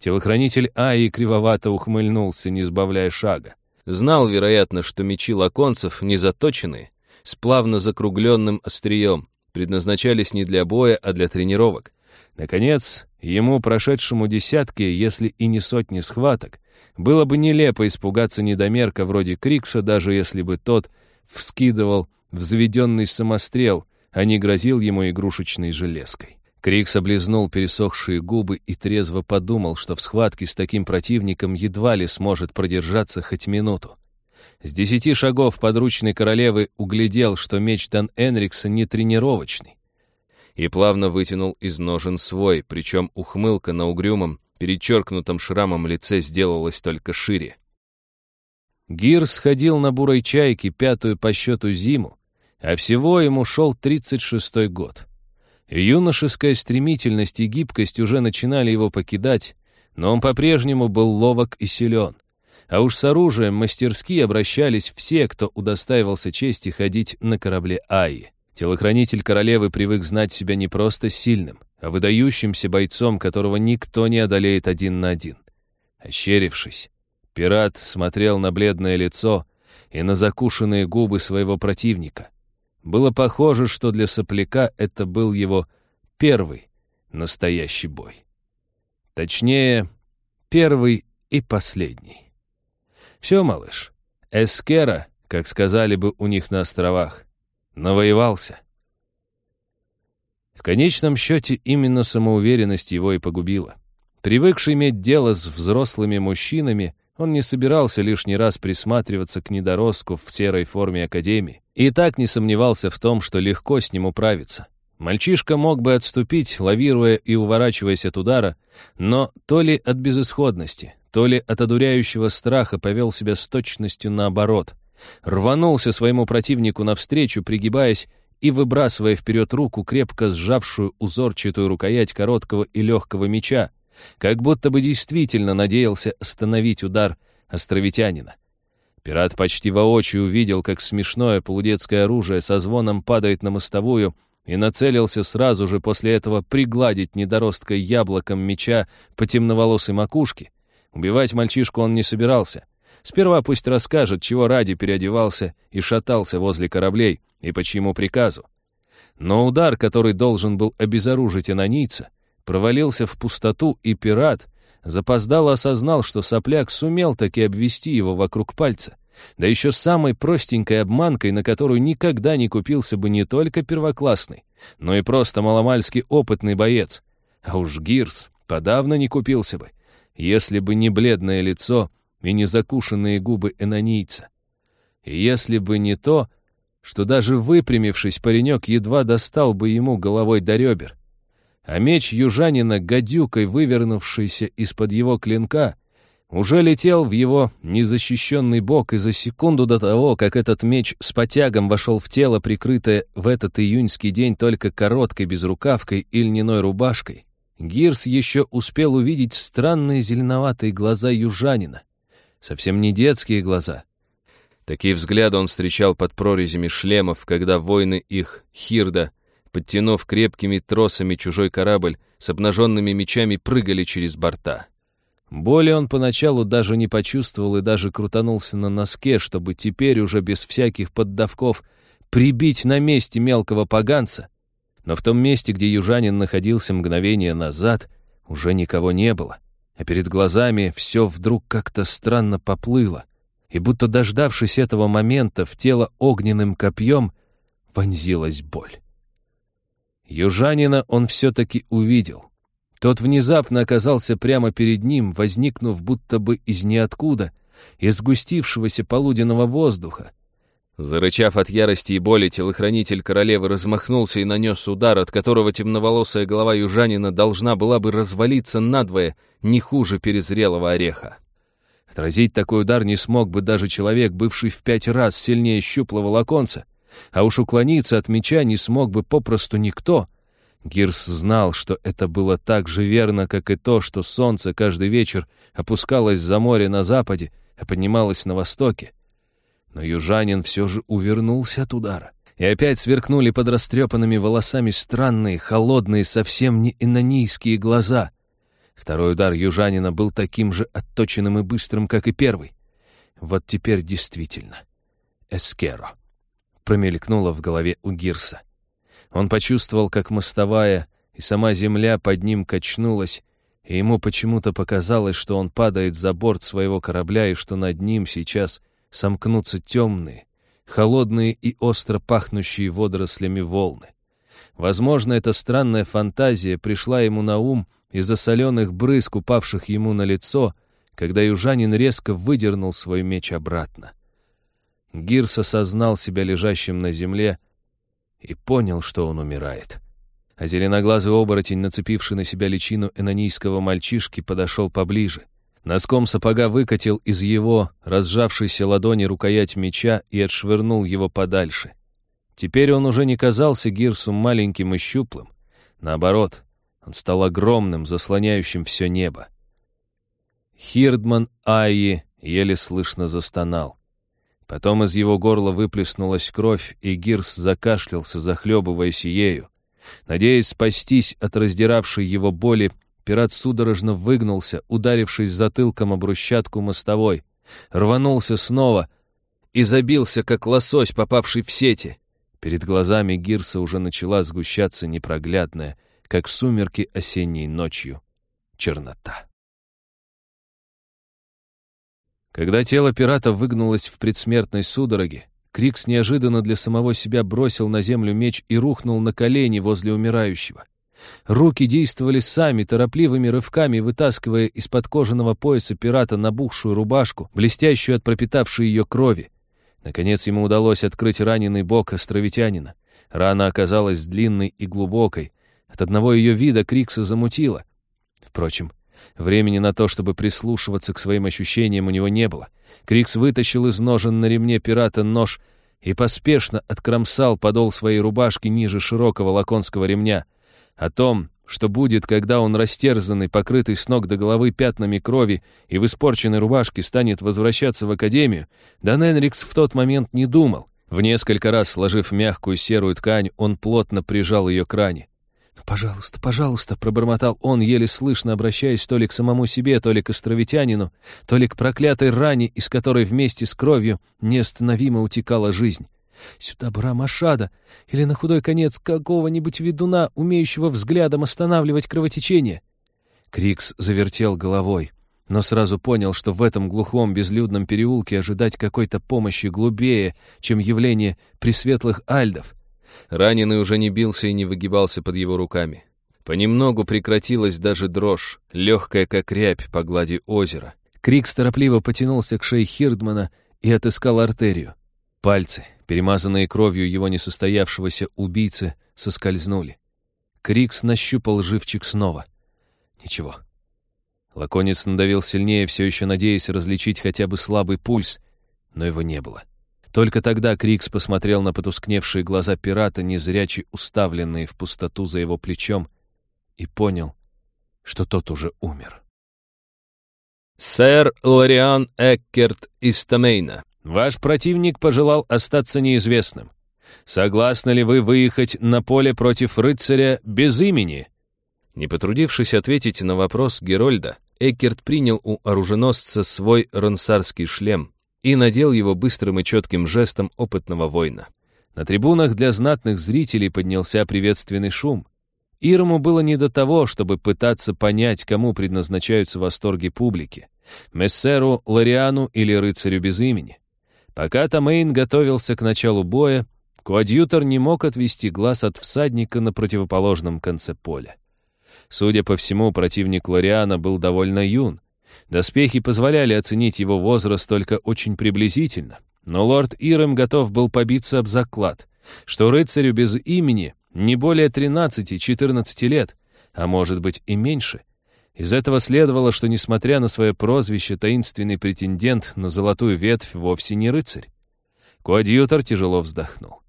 Телохранитель Аи кривовато ухмыльнулся, не сбавляя шага. Знал, вероятно, что мечи лаконцев не заточены, с плавно закругленным острием, предназначались не для боя, а для тренировок. Наконец, ему, прошедшему десятки, если и не сотни схваток, было бы нелепо испугаться недомерка вроде Крикса, даже если бы тот вскидывал взведенный самострел, а не грозил ему игрушечной железкой. Крикс облизнул пересохшие губы и трезво подумал, что в схватке с таким противником едва ли сможет продержаться хоть минуту. С десяти шагов подручной королевы углядел, что меч Дан Энрикса не тренировочный. И плавно вытянул из ножен свой, причем ухмылка на угрюмом, перечеркнутом шрамом лице сделалась только шире. Гир сходил на бурой чайке пятую по счету зиму, а всего ему шел тридцать шестой год. Юношеская стремительность и гибкость уже начинали его покидать, но он по-прежнему был ловок и силен. А уж с оружием мастерски обращались все, кто удостаивался чести ходить на корабле Аи. Телохранитель королевы привык знать себя не просто сильным, а выдающимся бойцом, которого никто не одолеет один на один. Ощерившись, пират смотрел на бледное лицо и на закушенные губы своего противника. Было похоже, что для сопляка это был его первый настоящий бой. Точнее, первый и последний. Все, малыш, Эскера, как сказали бы у них на островах, навоевался. В конечном счете именно самоуверенность его и погубила. Привыкший иметь дело с взрослыми мужчинами, он не собирался лишний раз присматриваться к недоростку в серой форме Академии. И так не сомневался в том, что легко с ним управиться. Мальчишка мог бы отступить, лавируя и уворачиваясь от удара, но то ли от безысходности, то ли от одуряющего страха повел себя с точностью наоборот. Рванулся своему противнику навстречу, пригибаясь и выбрасывая вперед руку, крепко сжавшую узорчатую рукоять короткого и легкого меча, как будто бы действительно надеялся остановить удар островитянина. Пират почти воочию увидел, как смешное полудетское оружие со звоном падает на мостовую и нацелился сразу же после этого пригладить недоростка яблоком меча по темноволосой макушке. Убивать мальчишку он не собирался. Сперва пусть расскажет, чего ради переодевался и шатался возле кораблей, и по чьему приказу. Но удар, который должен был обезоружить анонийца, провалился в пустоту, и пират — запоздало осознал, что сопляк сумел таки обвести его вокруг пальца, да еще самой простенькой обманкой, на которую никогда не купился бы не только первоклассный, но и просто маломальски опытный боец. А уж Гирс подавно не купился бы, если бы не бледное лицо и не закушенные губы энонийца. И если бы не то, что даже выпрямившись, паренек едва достал бы ему головой до ребер, а меч южанина, гадюкой вывернувшийся из-под его клинка, уже летел в его незащищенный бок, и за секунду до того, как этот меч с потягом вошел в тело, прикрытое в этот июньский день только короткой безрукавкой и льняной рубашкой, Гирс еще успел увидеть странные зеленоватые глаза южанина. Совсем не детские глаза. Такие взгляды он встречал под прорезями шлемов, когда воины их, Хирда, подтянув крепкими тросами чужой корабль, с обнаженными мечами прыгали через борта. Боли он поначалу даже не почувствовал и даже крутанулся на носке, чтобы теперь уже без всяких поддавков прибить на месте мелкого поганца. Но в том месте, где южанин находился мгновение назад, уже никого не было, а перед глазами все вдруг как-то странно поплыло, и будто дождавшись этого момента, в тело огненным копьем вонзилась боль. Южанина он все-таки увидел. Тот внезапно оказался прямо перед ним, возникнув будто бы из ниоткуда, из сгустившегося полуденного воздуха. Зарычав от ярости и боли, телохранитель королевы размахнулся и нанес удар, от которого темноволосая голова южанина должна была бы развалиться надвое, не хуже перезрелого ореха. Отразить такой удар не смог бы даже человек, бывший в пять раз сильнее щуплого лаконца. А уж уклониться от меча не смог бы попросту никто. Гирс знал, что это было так же верно, как и то, что солнце каждый вечер опускалось за море на западе, а поднималось на востоке. Но южанин все же увернулся от удара. И опять сверкнули под растрепанными волосами странные, холодные, совсем не инонийские глаза. Второй удар южанина был таким же отточенным и быстрым, как и первый. Вот теперь действительно. Эскеро промелькнуло в голове у Гирса. Он почувствовал, как мостовая и сама земля под ним качнулась, и ему почему-то показалось, что он падает за борт своего корабля и что над ним сейчас сомкнутся темные, холодные и остро пахнущие водорослями волны. Возможно, эта странная фантазия пришла ему на ум из-за соленых брызг, упавших ему на лицо, когда южанин резко выдернул свой меч обратно. Гирс осознал себя лежащим на земле и понял, что он умирает. А зеленоглазый оборотень, нацепивший на себя личину энонийского мальчишки, подошел поближе. Носком сапога выкатил из его разжавшейся ладони рукоять меча и отшвырнул его подальше. Теперь он уже не казался Гирсу маленьким и щуплым. Наоборот, он стал огромным, заслоняющим все небо. Хирдман Айи еле слышно застонал. Потом из его горла выплеснулась кровь, и Гирс закашлялся, захлебываясь ею. Надеясь спастись от раздиравшей его боли, пират судорожно выгнулся, ударившись затылком об брусчатку мостовой, рванулся снова и забился, как лосось, попавший в сети. Перед глазами Гирса уже начала сгущаться непроглядная, как сумерки осенней ночью, чернота. Когда тело пирата выгнулось в предсмертной судороге, Крикс неожиданно для самого себя бросил на землю меч и рухнул на колени возле умирающего. Руки действовали сами, торопливыми рывками, вытаскивая из-под кожаного пояса пирата набухшую рубашку, блестящую от пропитавшей ее крови. Наконец ему удалось открыть раненый бок островитянина. Рана оказалась длинной и глубокой. От одного ее вида Крикса замутило. Впрочем, времени на то, чтобы прислушиваться к своим ощущениям, у него не было. Крикс вытащил из ножен на ремне пирата нож и поспешно откромсал подол своей рубашки ниже широкого лаконского ремня. О том, что будет, когда он растерзанный, покрытый с ног до головы пятнами крови и в испорченной рубашке станет возвращаться в академию, Дан Энрикс в тот момент не думал. В несколько раз сложив мягкую серую ткань, он плотно прижал ее к ране. «Пожалуйста, пожалуйста», — пробормотал он, еле слышно обращаясь то ли к самому себе, то ли к островитянину, то ли к проклятой ране, из которой вместе с кровью неостановимо утекала жизнь. «Сюда бы Рамашада, или на худой конец какого-нибудь ведуна, умеющего взглядом останавливать кровотечение». Крикс завертел головой, но сразу понял, что в этом глухом безлюдном переулке ожидать какой-то помощи глубее, чем явление пресветлых альдов — Раненый уже не бился и не выгибался под его руками. Понемногу прекратилась даже дрожь, легкая как рябь по глади озера. Крикс торопливо потянулся к шее Хирдмана и отыскал артерию. Пальцы, перемазанные кровью его несостоявшегося убийцы, соскользнули. Крикс нащупал живчик снова. Ничего. Лаконец надавил сильнее, все еще надеясь различить хотя бы слабый пульс, но его не было. Только тогда Крикс посмотрел на потускневшие глаза пирата, незрячий уставленные в пустоту за его плечом, и понял, что тот уже умер. «Сэр Лориан Эккерт из Томейна, ваш противник пожелал остаться неизвестным. Согласны ли вы выехать на поле против рыцаря без имени?» Не потрудившись ответить на вопрос Герольда, Эккерт принял у оруженосца свой рансарский шлем, и надел его быстрым и четким жестом опытного воина. На трибунах для знатных зрителей поднялся приветственный шум. Ирму было не до того, чтобы пытаться понять, кому предназначаются восторги публики — мессеру, Лориану или рыцарю без имени. Пока Тамейн готовился к началу боя, коадьютор не мог отвести глаз от всадника на противоположном конце поля. Судя по всему, противник Лориана был довольно юн, Доспехи позволяли оценить его возраст только очень приблизительно, но лорд Ирем готов был побиться об заклад, что рыцарю без имени не более 13-14 лет, а может быть и меньше. Из этого следовало, что, несмотря на свое прозвище, таинственный претендент на золотую ветвь вовсе не рыцарь. Коадьютор тяжело вздохнул.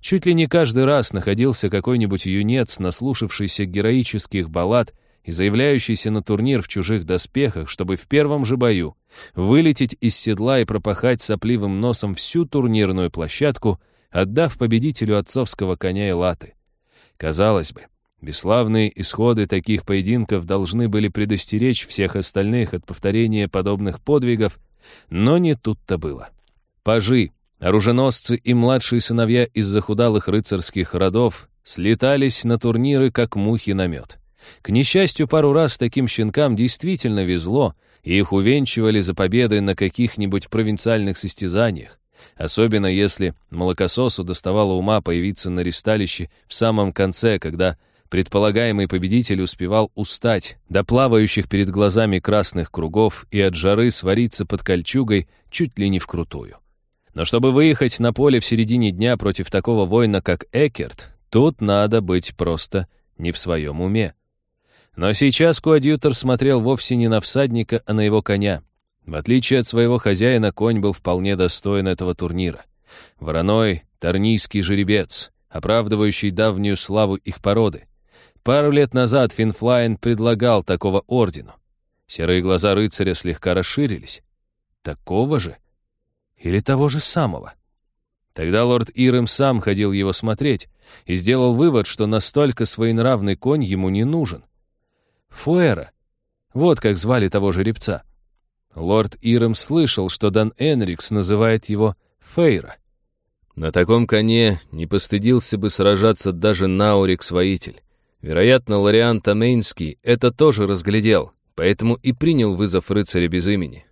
Чуть ли не каждый раз находился какой-нибудь юнец, наслушавшийся героических баллад и заявляющийся на турнир в чужих доспехах, чтобы в первом же бою вылететь из седла и пропахать сопливым носом всю турнирную площадку, отдав победителю отцовского коня и латы. Казалось бы, бесславные исходы таких поединков должны были предостеречь всех остальных от повторения подобных подвигов, но не тут-то было. Пажи, оруженосцы и младшие сыновья из захудалых рыцарских родов слетались на турниры, как мухи на мед. К несчастью, пару раз таким щенкам действительно везло, и их увенчивали за победы на каких-нибудь провинциальных состязаниях. Особенно если молокососу доставало ума появиться на ристалище в самом конце, когда предполагаемый победитель успевал устать до плавающих перед глазами красных кругов и от жары свариться под кольчугой чуть ли не вкрутую. Но чтобы выехать на поле в середине дня против такого воина, как Экерт, тут надо быть просто не в своем уме. Но сейчас коадьютор смотрел вовсе не на всадника, а на его коня. В отличие от своего хозяина, конь был вполне достоин этого турнира. Вороной, торнийский жеребец, оправдывающий давнюю славу их породы. Пару лет назад Финфлайн предлагал такого ордену. Серые глаза рыцаря слегка расширились. Такого же? Или того же самого? Тогда лорд Ирем сам ходил его смотреть и сделал вывод, что настолько своенравный конь ему не нужен — Фуэра. Вот как звали того жеребца. Лорд Ирем слышал, что Дан Энрикс называет его Фейра. На таком коне не постыдился бы сражаться даже Наурик-своитель. Вероятно, Лориан Тамейнский это тоже разглядел, поэтому и принял вызов рыцаря без имени.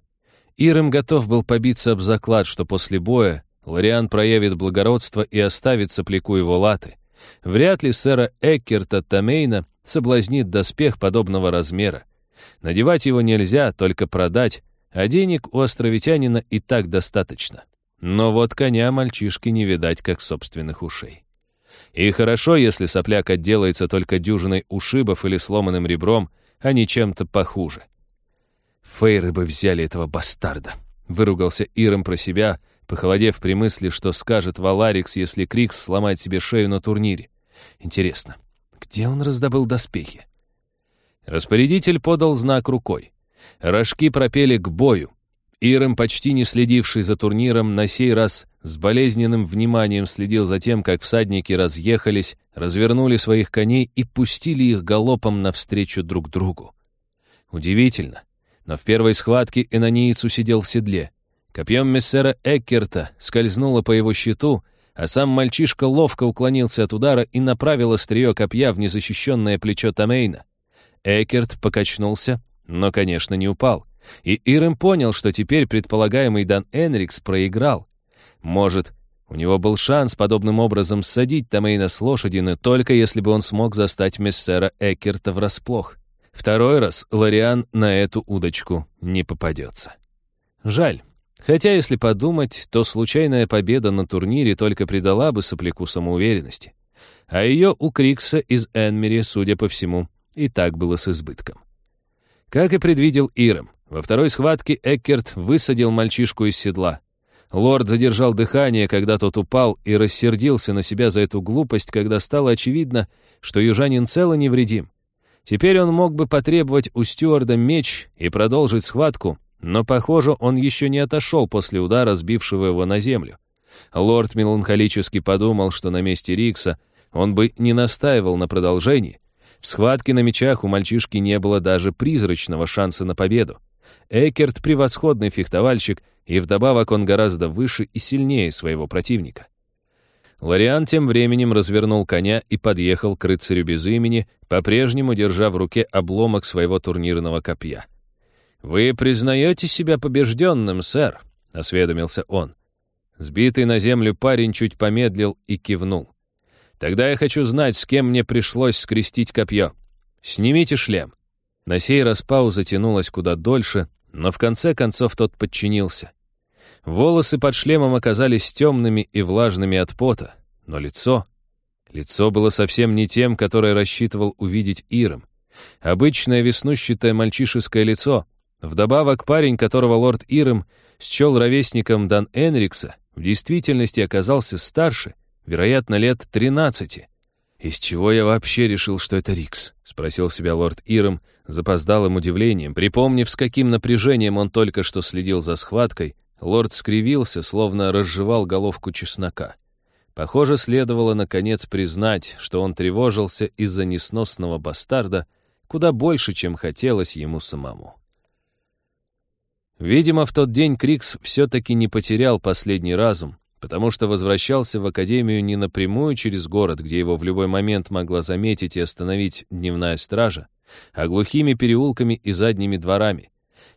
Ирем готов был побиться об заклад, что после боя Лориан проявит благородство и оставит сопляку его латы. Вряд ли сэра Эккерта Тамейна соблазнит доспех подобного размера. Надевать его нельзя, только продать, а денег у островитянина и так достаточно. Но вот коня мальчишки не видать, как собственных ушей. И хорошо, если сопляк отделается только дюжиной ушибов или сломанным ребром, а не чем-то похуже. Фейры бы взяли этого бастарда. Выругался Иром про себя, похолодев при мысли, что скажет Валарикс, если Крикс сломает себе шею на турнире. Интересно, где он раздобыл доспехи? Распорядитель подал знак рукой. Рожки пропели к бою. Ирем, почти не следивший за турниром, на сей раз с болезненным вниманием следил за тем, как всадники разъехались, развернули своих коней и пустили их галопом навстречу друг другу. Удивительно, но в первой схватке Энониец усидел в седле. Копьем мессера Эккерта скользнуло по его щиту, а сам мальчишка ловко уклонился от удара и направил острие копья в незащищенное плечо Тамейна. Эккерт покачнулся, но, конечно, не упал. И Ирем понял, что теперь предполагаемый Дан Энрикс проиграл. Может, у него был шанс подобным образом ссадить Тамейна с лошади, но только если бы он смог застать мессера Эккерта врасплох. Второй раз Лориан на эту удочку не попадется. Жаль. Хотя, если подумать, то случайная победа на турнире только придала бы сопляку самоуверенности. А ее у Крикса из Энмери, судя по всему, и так было с избытком. Как и предвидел Ирем, во второй схватке Эккерт высадил мальчишку из седла. Лорд задержал дыхание, когда тот упал, и рассердился на себя за эту глупость, когда стало очевидно, что южанин цел и невредим. Теперь он мог бы потребовать у стюарда меч и продолжить схватку, но, похоже, он еще не отошел после удара, сбившего его на землю. Лорд меланхолически подумал, что на месте Рикса он бы не настаивал на продолжении. В схватке на мечах у мальчишки не было даже призрачного шанса на победу. Экерт — превосходный фехтовальщик, и вдобавок он гораздо выше и сильнее своего противника. Лориан тем временем развернул коня и подъехал к рыцарю без имени, по-прежнему держа в руке обломок своего турнирного копья. «Вы признаете себя побежденным, сэр?» — осведомился он. Сбитый на землю парень чуть помедлил и кивнул. «Тогда я хочу знать, с кем мне пришлось скрестить копье. Снимите шлем». На сей раз пауза тянулась куда дольше, но в конце концов тот подчинился. Волосы под шлемом оказались темными и влажными от пота, но лицо... Лицо было совсем не тем, которое рассчитывал увидеть Иром. Обычное веснущатое мальчишеское лицо. Вдобавок парень, которого лорд Иром счел ровесником Дан Энрикса, в действительности оказался старше, вероятно, лет тринадцати. «Из чего я вообще решил, что это Рикс?» — спросил себя лорд Иром запоздалым удивлением, припомнив, с каким напряжением он только что следил за схваткой, Лорд скривился, словно разжевал головку чеснока. Похоже, следовало, наконец, признать, что он тревожился из-за несносного бастарда куда больше, чем хотелось ему самому. Видимо, в тот день Крикс все-таки не потерял последний разум, потому что возвращался в академию не напрямую через город, где его в любой момент могла заметить и остановить дневная стража, а глухими переулками и задними дворами,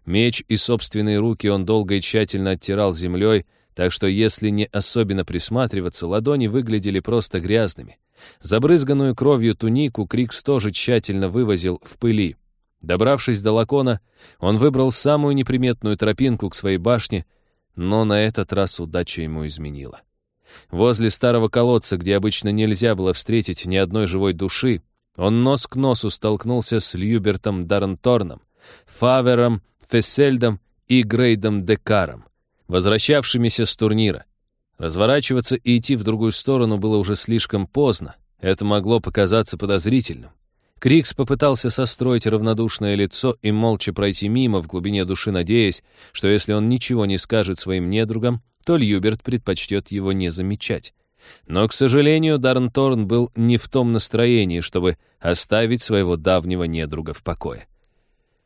Меч и собственные руки он долго и тщательно оттирал землей, так что если не особенно присматриваться, ладони выглядели просто грязными. Забрызганную кровью тунику Крикс тоже тщательно вывозил в пыли. Добравшись до лакона, он выбрал самую неприметную тропинку к своей башне, но на этот раз удача ему изменила. Возле старого колодца, где обычно нельзя было встретить ни одной живой души, он нос к носу столкнулся с Льюбертом Дарнторном, Фавером Фессельдом и Грейдом Декаром, возвращавшимися с турнира. Разворачиваться и идти в другую сторону было уже слишком поздно. Это могло показаться подозрительным. Крикс попытался состроить равнодушное лицо и молча пройти мимо, в глубине души надеясь, что если он ничего не скажет своим недругам, то Льюберт предпочтет его не замечать. Но, к сожалению, Дарнторн был не в том настроении, чтобы оставить своего давнего недруга в покое.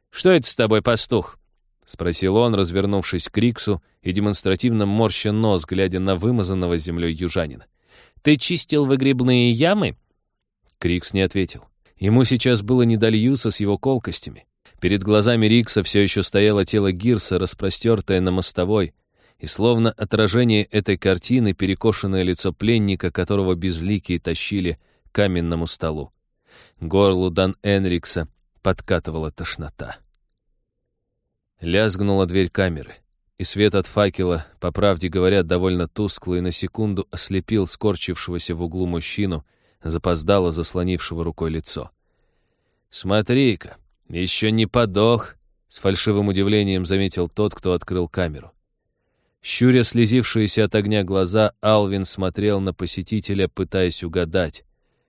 «Что это с тобой, пастух?» — спросил он, развернувшись к Риксу и демонстративно морща нос, глядя на вымазанного землей южанина. «Ты чистил выгребные ямы?» Крикс не ответил. Ему сейчас было не до с его колкостями. Перед глазами Рикса все еще стояло тело Гирса, распростертое на мостовой, и словно отражение этой картины перекошенное лицо пленника, которого безликие тащили к каменному столу. Горлу Дан Энрикса подкатывала тошнота. Лязгнула дверь камеры. и свет от факела, по правде говоря, довольно тусклый, на секунду ослепил скорчившегося в углу мужчину, запоздало заслонившего рукой лицо. «Смотри-ка, еще не подох», — с фальшивым удивлением заметил тот, кто открыл камеру. Щуря слезившиеся от огня глаза, Алвин смотрел на посетителя, пытаясь угадать,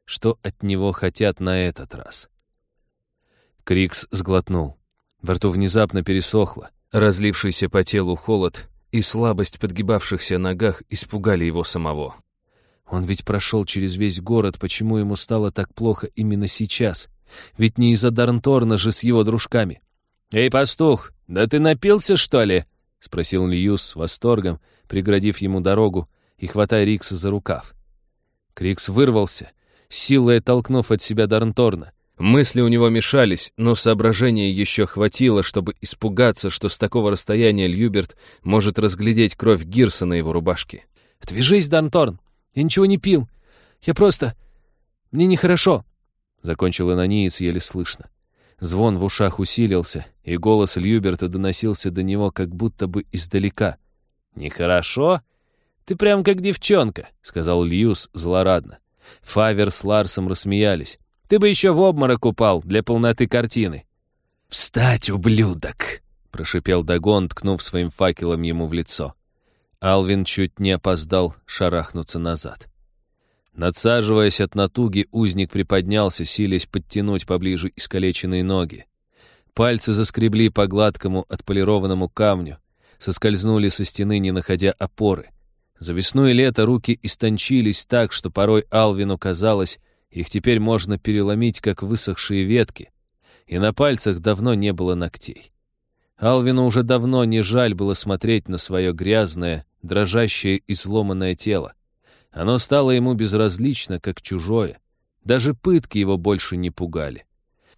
что от него хотят на этот раз. Крикс сглотнул. Во рту внезапно пересохло. Разлившийся по телу холод и слабость подгибавшихся ногах испугали его самого. Он ведь прошел через весь город, почему ему стало так плохо именно сейчас? Ведь не из-за Дарнторна же с его дружками. «Эй, пастух, да ты напился, что ли?» — спросил Льюс с восторгом, преградив ему дорогу и хватая Рикса за рукав. Крикс вырвался, силой толкнув от себя Дарнторна. Мысли у него мешались, но соображения еще хватило, чтобы испугаться, что с такого расстояния Льюберт может разглядеть кровь Гирса на его рубашке. «Отвяжись, Дарнторн! Я ничего не пил. Я просто... Мне нехорошо!» Закончил Анониец еле слышно. Звон в ушах усилился, и голос Льюберта доносился до него как будто бы издалека. «Нехорошо? Ты прям как девчонка», — сказал Льюс злорадно. Фавер с Ларсом рассмеялись. «Ты бы еще в обморок упал для полноты картины». «Встать, ублюдок!» — прошипел Дагон, ткнув своим факелом ему в лицо. Алвин чуть не опоздал шарахнуться назад. Надсаживаясь от натуги, узник приподнялся, силясь подтянуть поближе искалеченные ноги. Пальцы заскребли по гладкому отполированному камню, соскользнули со стены, не находя опоры. За весну и лето руки истончились так, что порой Алвину казалось, их теперь можно переломить, как высохшие ветки, и на пальцах давно не было ногтей. Алвину уже давно не жаль было смотреть на свое грязное, дрожащее и сломанное тело. Оно стало ему безразлично, как чужое. Даже пытки его больше не пугали.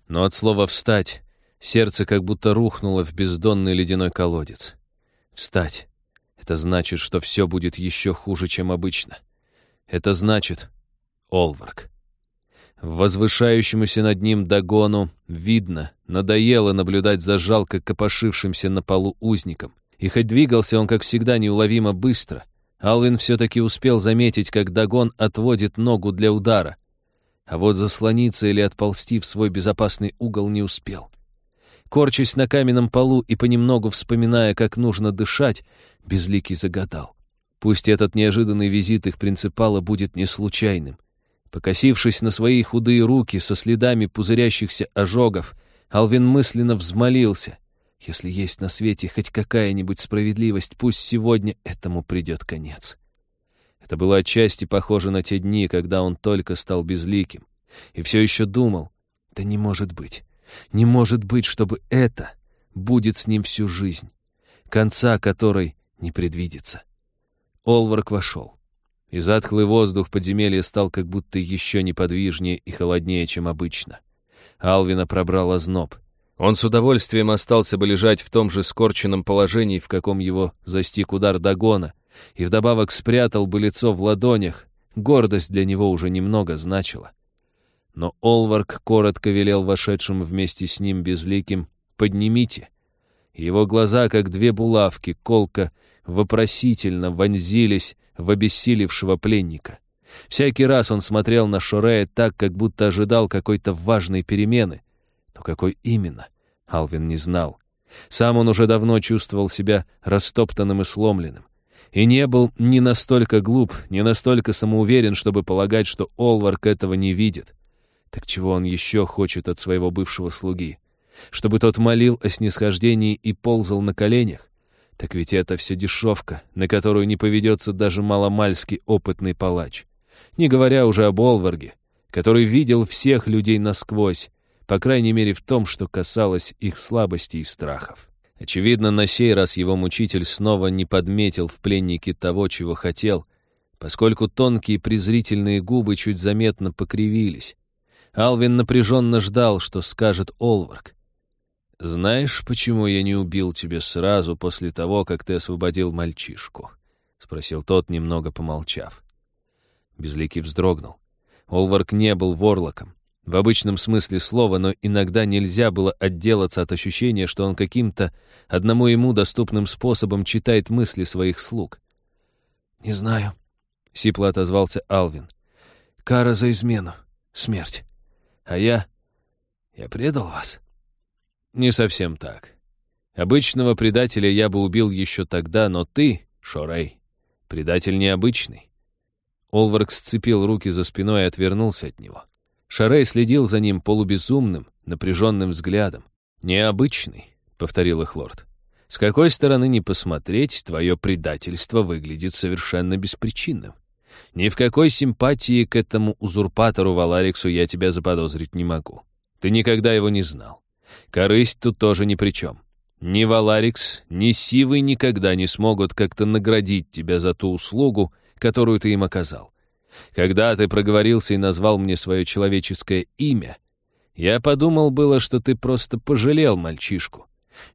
Но от слова «встать» сердце как будто рухнуло в бездонный ледяной колодец. Встать — это значит, что все будет еще хуже, чем обычно. Это значит Олварк. Возвышающемуся над ним догону видно, надоело наблюдать за жалко копошившимся на полу узником. И хоть двигался он, как всегда, неуловимо быстро — Алвин все-таки успел заметить, как Дагон отводит ногу для удара. А вот заслониться или отползти в свой безопасный угол не успел. Корчась на каменном полу и понемногу вспоминая, как нужно дышать, Безликий загадал. Пусть этот неожиданный визит их принципала будет не случайным. Покосившись на свои худые руки со следами пузырящихся ожогов, Алвин мысленно взмолился. Если есть на свете хоть какая-нибудь справедливость, пусть сегодня этому придет конец. Это было отчасти похоже на те дни, когда он только стал безликим. И все еще думал, да не может быть, не может быть, чтобы это будет с ним всю жизнь, конца которой не предвидится. Олварк вошел. И затхлый воздух подземелья стал как будто еще неподвижнее и холоднее, чем обычно. Алвина пробрал озноб. Он с удовольствием остался бы лежать в том же скорченном положении, в каком его застиг удар Дагона, и вдобавок спрятал бы лицо в ладонях. Гордость для него уже немного значила. Но Олварк коротко велел вошедшим вместе с ним безликим «поднимите». Его глаза, как две булавки, колко вопросительно вонзились в обессилевшего пленника. Всякий раз он смотрел на Шорея так, как будто ожидал какой-то важной перемены. Но какой именно, Алвин не знал. Сам он уже давно чувствовал себя растоптанным и сломленным. И не был ни настолько глуп, ни настолько самоуверен, чтобы полагать, что Олварк этого не видит. Так чего он еще хочет от своего бывшего слуги? Чтобы тот молил о снисхождении и ползал на коленях? Так ведь это все дешевка, на которую не поведется даже маломальский опытный палач. Не говоря уже об Олварге, который видел всех людей насквозь, по крайней мере в том, что касалось их слабости и страхов. Очевидно, на сей раз его мучитель снова не подметил в пленнике того, чего хотел, поскольку тонкие презрительные губы чуть заметно покривились. Алвин напряженно ждал, что скажет Олварк. «Знаешь, почему я не убил тебя сразу после того, как ты освободил мальчишку?» — спросил тот, немного помолчав. Безликий вздрогнул. Олварк не был ворлоком. В обычном смысле слова, но иногда нельзя было отделаться от ощущения, что он каким-то одному ему доступным способом читает мысли своих слуг. «Не знаю», — сипло отозвался Алвин. «Кара за измену. Смерть. А я... я предал вас?» «Не совсем так. Обычного предателя я бы убил еще тогда, но ты, Шорей, предатель необычный». Олварк сцепил руки за спиной и отвернулся от него. Шарей следил за ним полубезумным, напряженным взглядом. «Необычный», — повторил их лорд. «С какой стороны ни посмотреть, твое предательство выглядит совершенно беспричинным. Ни в какой симпатии к этому узурпатору Валариксу я тебя заподозрить не могу. Ты никогда его не знал. Корысть тут тоже ни при чем. Ни Валарикс, ни Сивы никогда не смогут как-то наградить тебя за ту услугу, которую ты им оказал. Когда ты проговорился и назвал мне свое человеческое имя, я подумал было, что ты просто пожалел мальчишку.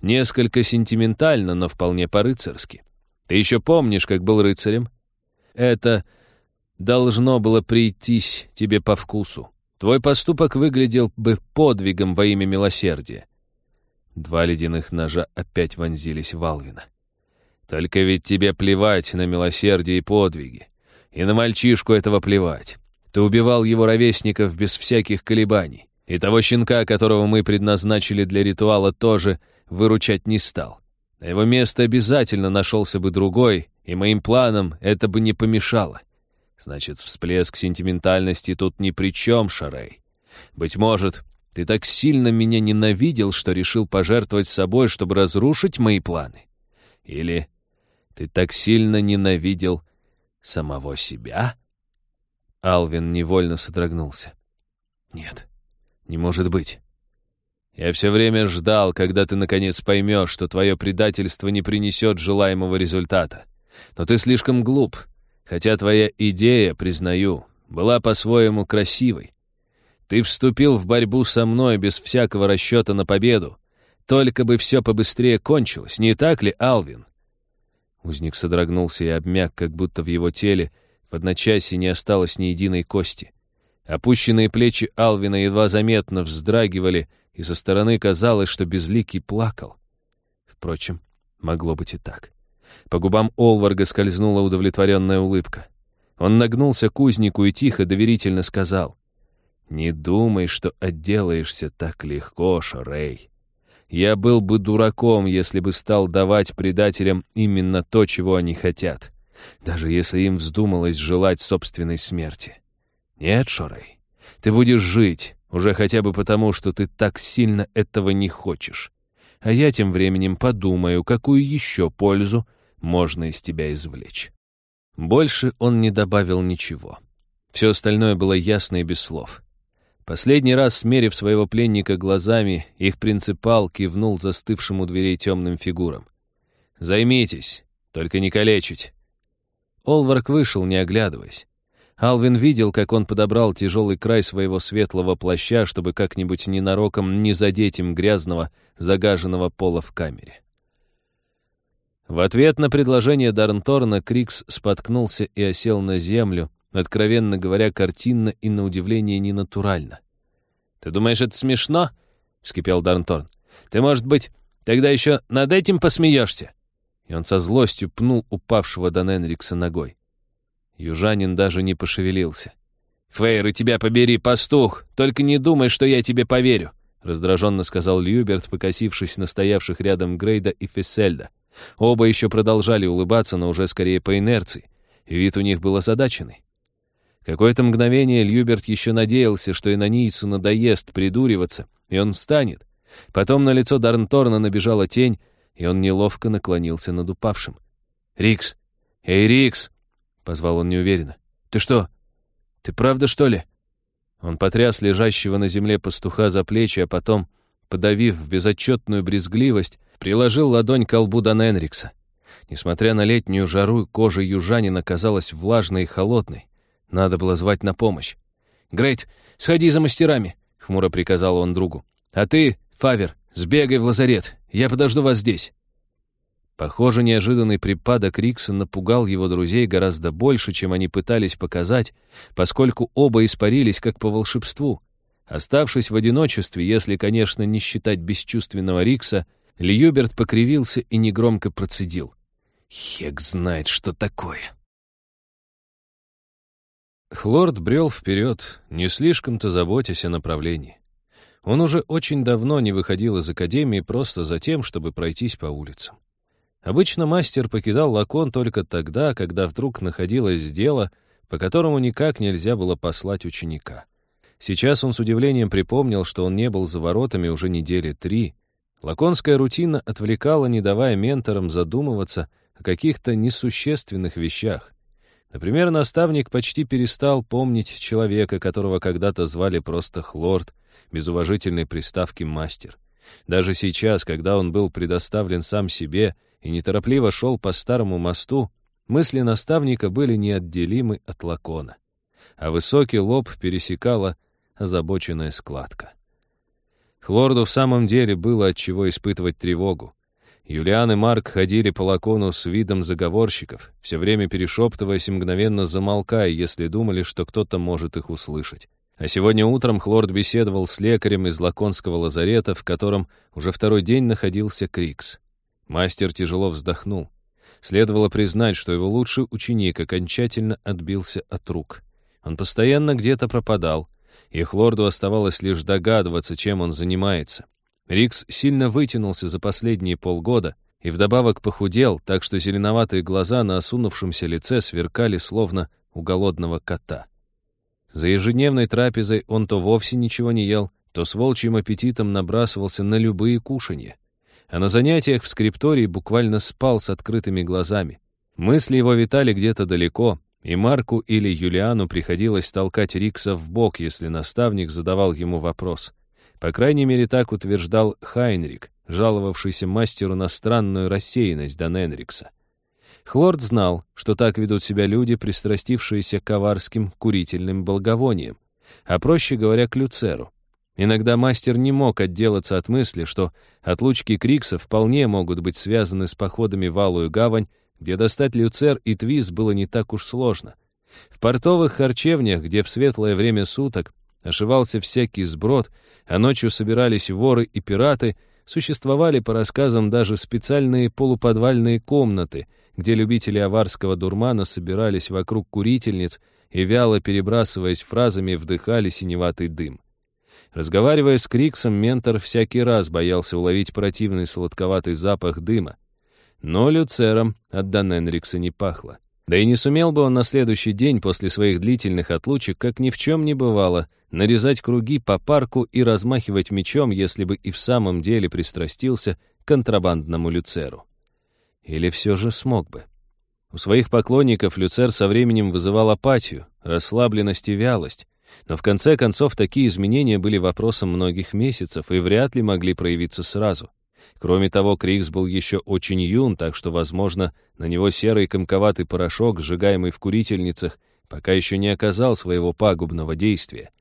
Несколько сентиментально, но вполне по-рыцарски. Ты еще помнишь, как был рыцарем? Это должно было прийтись тебе по вкусу. Твой поступок выглядел бы подвигом во имя милосердия. Два ледяных ножа опять вонзились в Алвина. Только ведь тебе плевать на милосердие и подвиги. И на мальчишку этого плевать. Ты убивал его ровесников без всяких колебаний. И того щенка, которого мы предназначили для ритуала, тоже выручать не стал. На его место обязательно нашелся бы другой, и моим планам это бы не помешало. Значит, всплеск сентиментальности тут ни при чем, Шарей. Быть может, ты так сильно меня ненавидел, что решил пожертвовать собой, чтобы разрушить мои планы? Или ты так сильно ненавидел Самого себя? Алвин невольно содрогнулся. Нет, не может быть. Я все время ждал, когда ты наконец поймешь, что твое предательство не принесет желаемого результата. Но ты слишком глуп, хотя твоя идея, признаю, была по-своему красивой. Ты вступил в борьбу со мной без всякого расчета на победу. Только бы все побыстрее кончилось, не так ли, Алвин? Узник содрогнулся и обмяк, как будто в его теле в одночасье не осталось ни единой кости. Опущенные плечи Алвина едва заметно вздрагивали, и со стороны казалось, что Безликий плакал. Впрочем, могло быть и так. По губам Олварга скользнула удовлетворенная улыбка. Он нагнулся к узнику и тихо, доверительно сказал, «Не думай, что отделаешься так легко, Шорей. Я был бы дураком, если бы стал давать предателям именно то, чего они хотят, даже если им вздумалось желать собственной смерти. Нет, Шорей, ты будешь жить, уже хотя бы потому, что ты так сильно этого не хочешь. А я тем временем подумаю, какую еще пользу можно из тебя извлечь. Больше он не добавил ничего. Все остальное было ясно и без слов. Последний раз, смерив своего пленника глазами, их принципал кивнул застывшим у дверей темным фигурам. «Займитесь, только не калечить». Олварк вышел, не оглядываясь. Алвин видел, как он подобрал тяжелый край своего светлого плаща, чтобы как-нибудь ненароком не задеть им грязного, загаженного пола в камере. В ответ на предложение Дарнторна Крикс споткнулся и осел на землю, откровенно говоря, картинно и на удивление ненатурально. «Ты думаешь, это смешно?» — вскипел Дарнторн. «Ты, может быть, тогда еще над этим посмеешься?» И он со злостью пнул упавшего Дан Энрикса ногой. Южанин даже не пошевелился. «Фейр, и тебя побери, пастух! Только не думай, что я тебе поверю!» раздраженно сказал Льюберт, покосившись на стоявших рядом Грейда и Фессельда. Оба еще продолжали улыбаться, но уже скорее по инерции. Вид у них был озадаченный. Какое-то мгновение Льюберт еще надеялся, что инонийцу надоест придуриваться, и он встанет. Потом на лицо Дарнторна набежала тень, и он неловко наклонился над упавшим. «Рикс! Эй, Рикс!» — позвал он неуверенно. «Ты что? Ты правда, что ли?» Он потряс лежащего на земле пастуха за плечи, а потом, подавив в безотчетную брезгливость, приложил ладонь к колбу Дан Энрикса. Несмотря на летнюю жару, кожа южанина казалась влажной и холодной. Надо было звать на помощь. «Грейт, сходи за мастерами», — хмуро приказал он другу. «А ты, Фавер, сбегай в лазарет. Я подожду вас здесь». Похоже, неожиданный припадок Рикса напугал его друзей гораздо больше, чем они пытались показать, поскольку оба испарились как по волшебству. Оставшись в одиночестве, если, конечно, не считать бесчувственного Рикса, Льюберт покривился и негромко процедил. «Хек знает, что такое». Хлорд брел вперед, не слишком-то заботясь о направлении. Он уже очень давно не выходил из академии просто за тем, чтобы пройтись по улицам. Обычно мастер покидал лакон только тогда, когда вдруг находилось дело, по которому никак нельзя было послать ученика. Сейчас он с удивлением припомнил, что он не был за воротами уже недели три. Лаконская рутина отвлекала, не давая менторам задумываться о каких-то несущественных вещах. Например, наставник почти перестал помнить человека, которого когда-то звали просто Хлорд, без уважительной приставки «мастер». Даже сейчас, когда он был предоставлен сам себе и неторопливо шел по старому мосту, мысли наставника были неотделимы от лакона. А высокий лоб пересекала озабоченная складка. Хлорду в самом деле было от чего испытывать тревогу. Юлиан и Марк ходили по лакону с видом заговорщиков, все время перешептываясь и мгновенно замолкая, если думали, что кто-то может их услышать. А сегодня утром Хлорд беседовал с лекарем из лаконского лазарета, в котором уже второй день находился Крикс. Мастер тяжело вздохнул. Следовало признать, что его лучший ученик окончательно отбился от рук. Он постоянно где-то пропадал, и Хлорду оставалось лишь догадываться, чем он занимается. Рикс сильно вытянулся за последние полгода и вдобавок похудел, так что зеленоватые глаза на осунувшемся лице сверкали словно у голодного кота. За ежедневной трапезой он то вовсе ничего не ел, то с волчьим аппетитом набрасывался на любые кушанья. А на занятиях в скриптории буквально спал с открытыми глазами. Мысли его витали где-то далеко, и Марку или Юлиану приходилось толкать Рикса в бок, если наставник задавал ему вопрос. По крайней мере, так утверждал Хайнрик, жаловавшийся мастеру на странную рассеянность Даненрикса. Хлорд знал, что так ведут себя люди, пристрастившиеся к коварским курительным благовониям, а проще говоря, к люцеру. Иногда мастер не мог отделаться от мысли, что отлучки Крикса вполне могут быть связаны с походами в Алую Гавань, где достать люцер и твиз было не так уж сложно. В портовых харчевнях, где в светлое время суток ошивался всякий сброд, а ночью собирались воры и пираты, существовали, по рассказам, даже специальные полуподвальные комнаты, где любители аварского дурмана собирались вокруг курительниц и, вяло перебрасываясь фразами, вдыхали синеватый дым. Разговаривая с Криксом, ментор всякий раз боялся уловить противный сладковатый запах дыма. Но люцером от Даненрикса не пахло. Да и не сумел бы он на следующий день после своих длительных отлучек, как ни в чем не бывало, нарезать круги по парку и размахивать мечом, если бы и в самом деле пристрастился к контрабандному люцеру. Или все же смог бы. У своих поклонников люцер со временем вызывал апатию, расслабленность и вялость, но в конце концов такие изменения были вопросом многих месяцев и вряд ли могли проявиться сразу. Кроме того, Крикс был еще очень юн, так что, возможно, на него серый комковатый порошок, сжигаемый в курительницах, пока еще не оказал своего пагубного действия.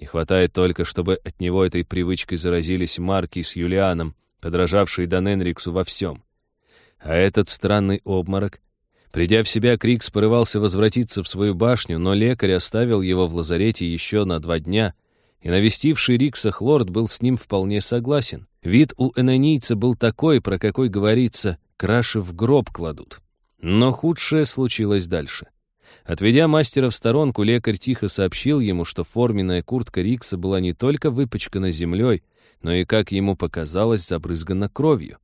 Не хватает только, чтобы от него этой привычкой заразились Марки с Юлианом, подражавшие Даненриксу во всем. А этот странный обморок... Придя в себя, Крикс порывался возвратиться в свою башню, но лекарь оставил его в лазарете еще на два дня — и навестивший Рикса Хлорд был с ним вполне согласен. Вид у энонийца был такой, про какой говорится, краши в гроб кладут. Но худшее случилось дальше. Отведя мастера в сторонку, лекарь тихо сообщил ему, что форменная куртка Рикса была не только выпачкана землей, но и, как ему показалось, забрызгана кровью.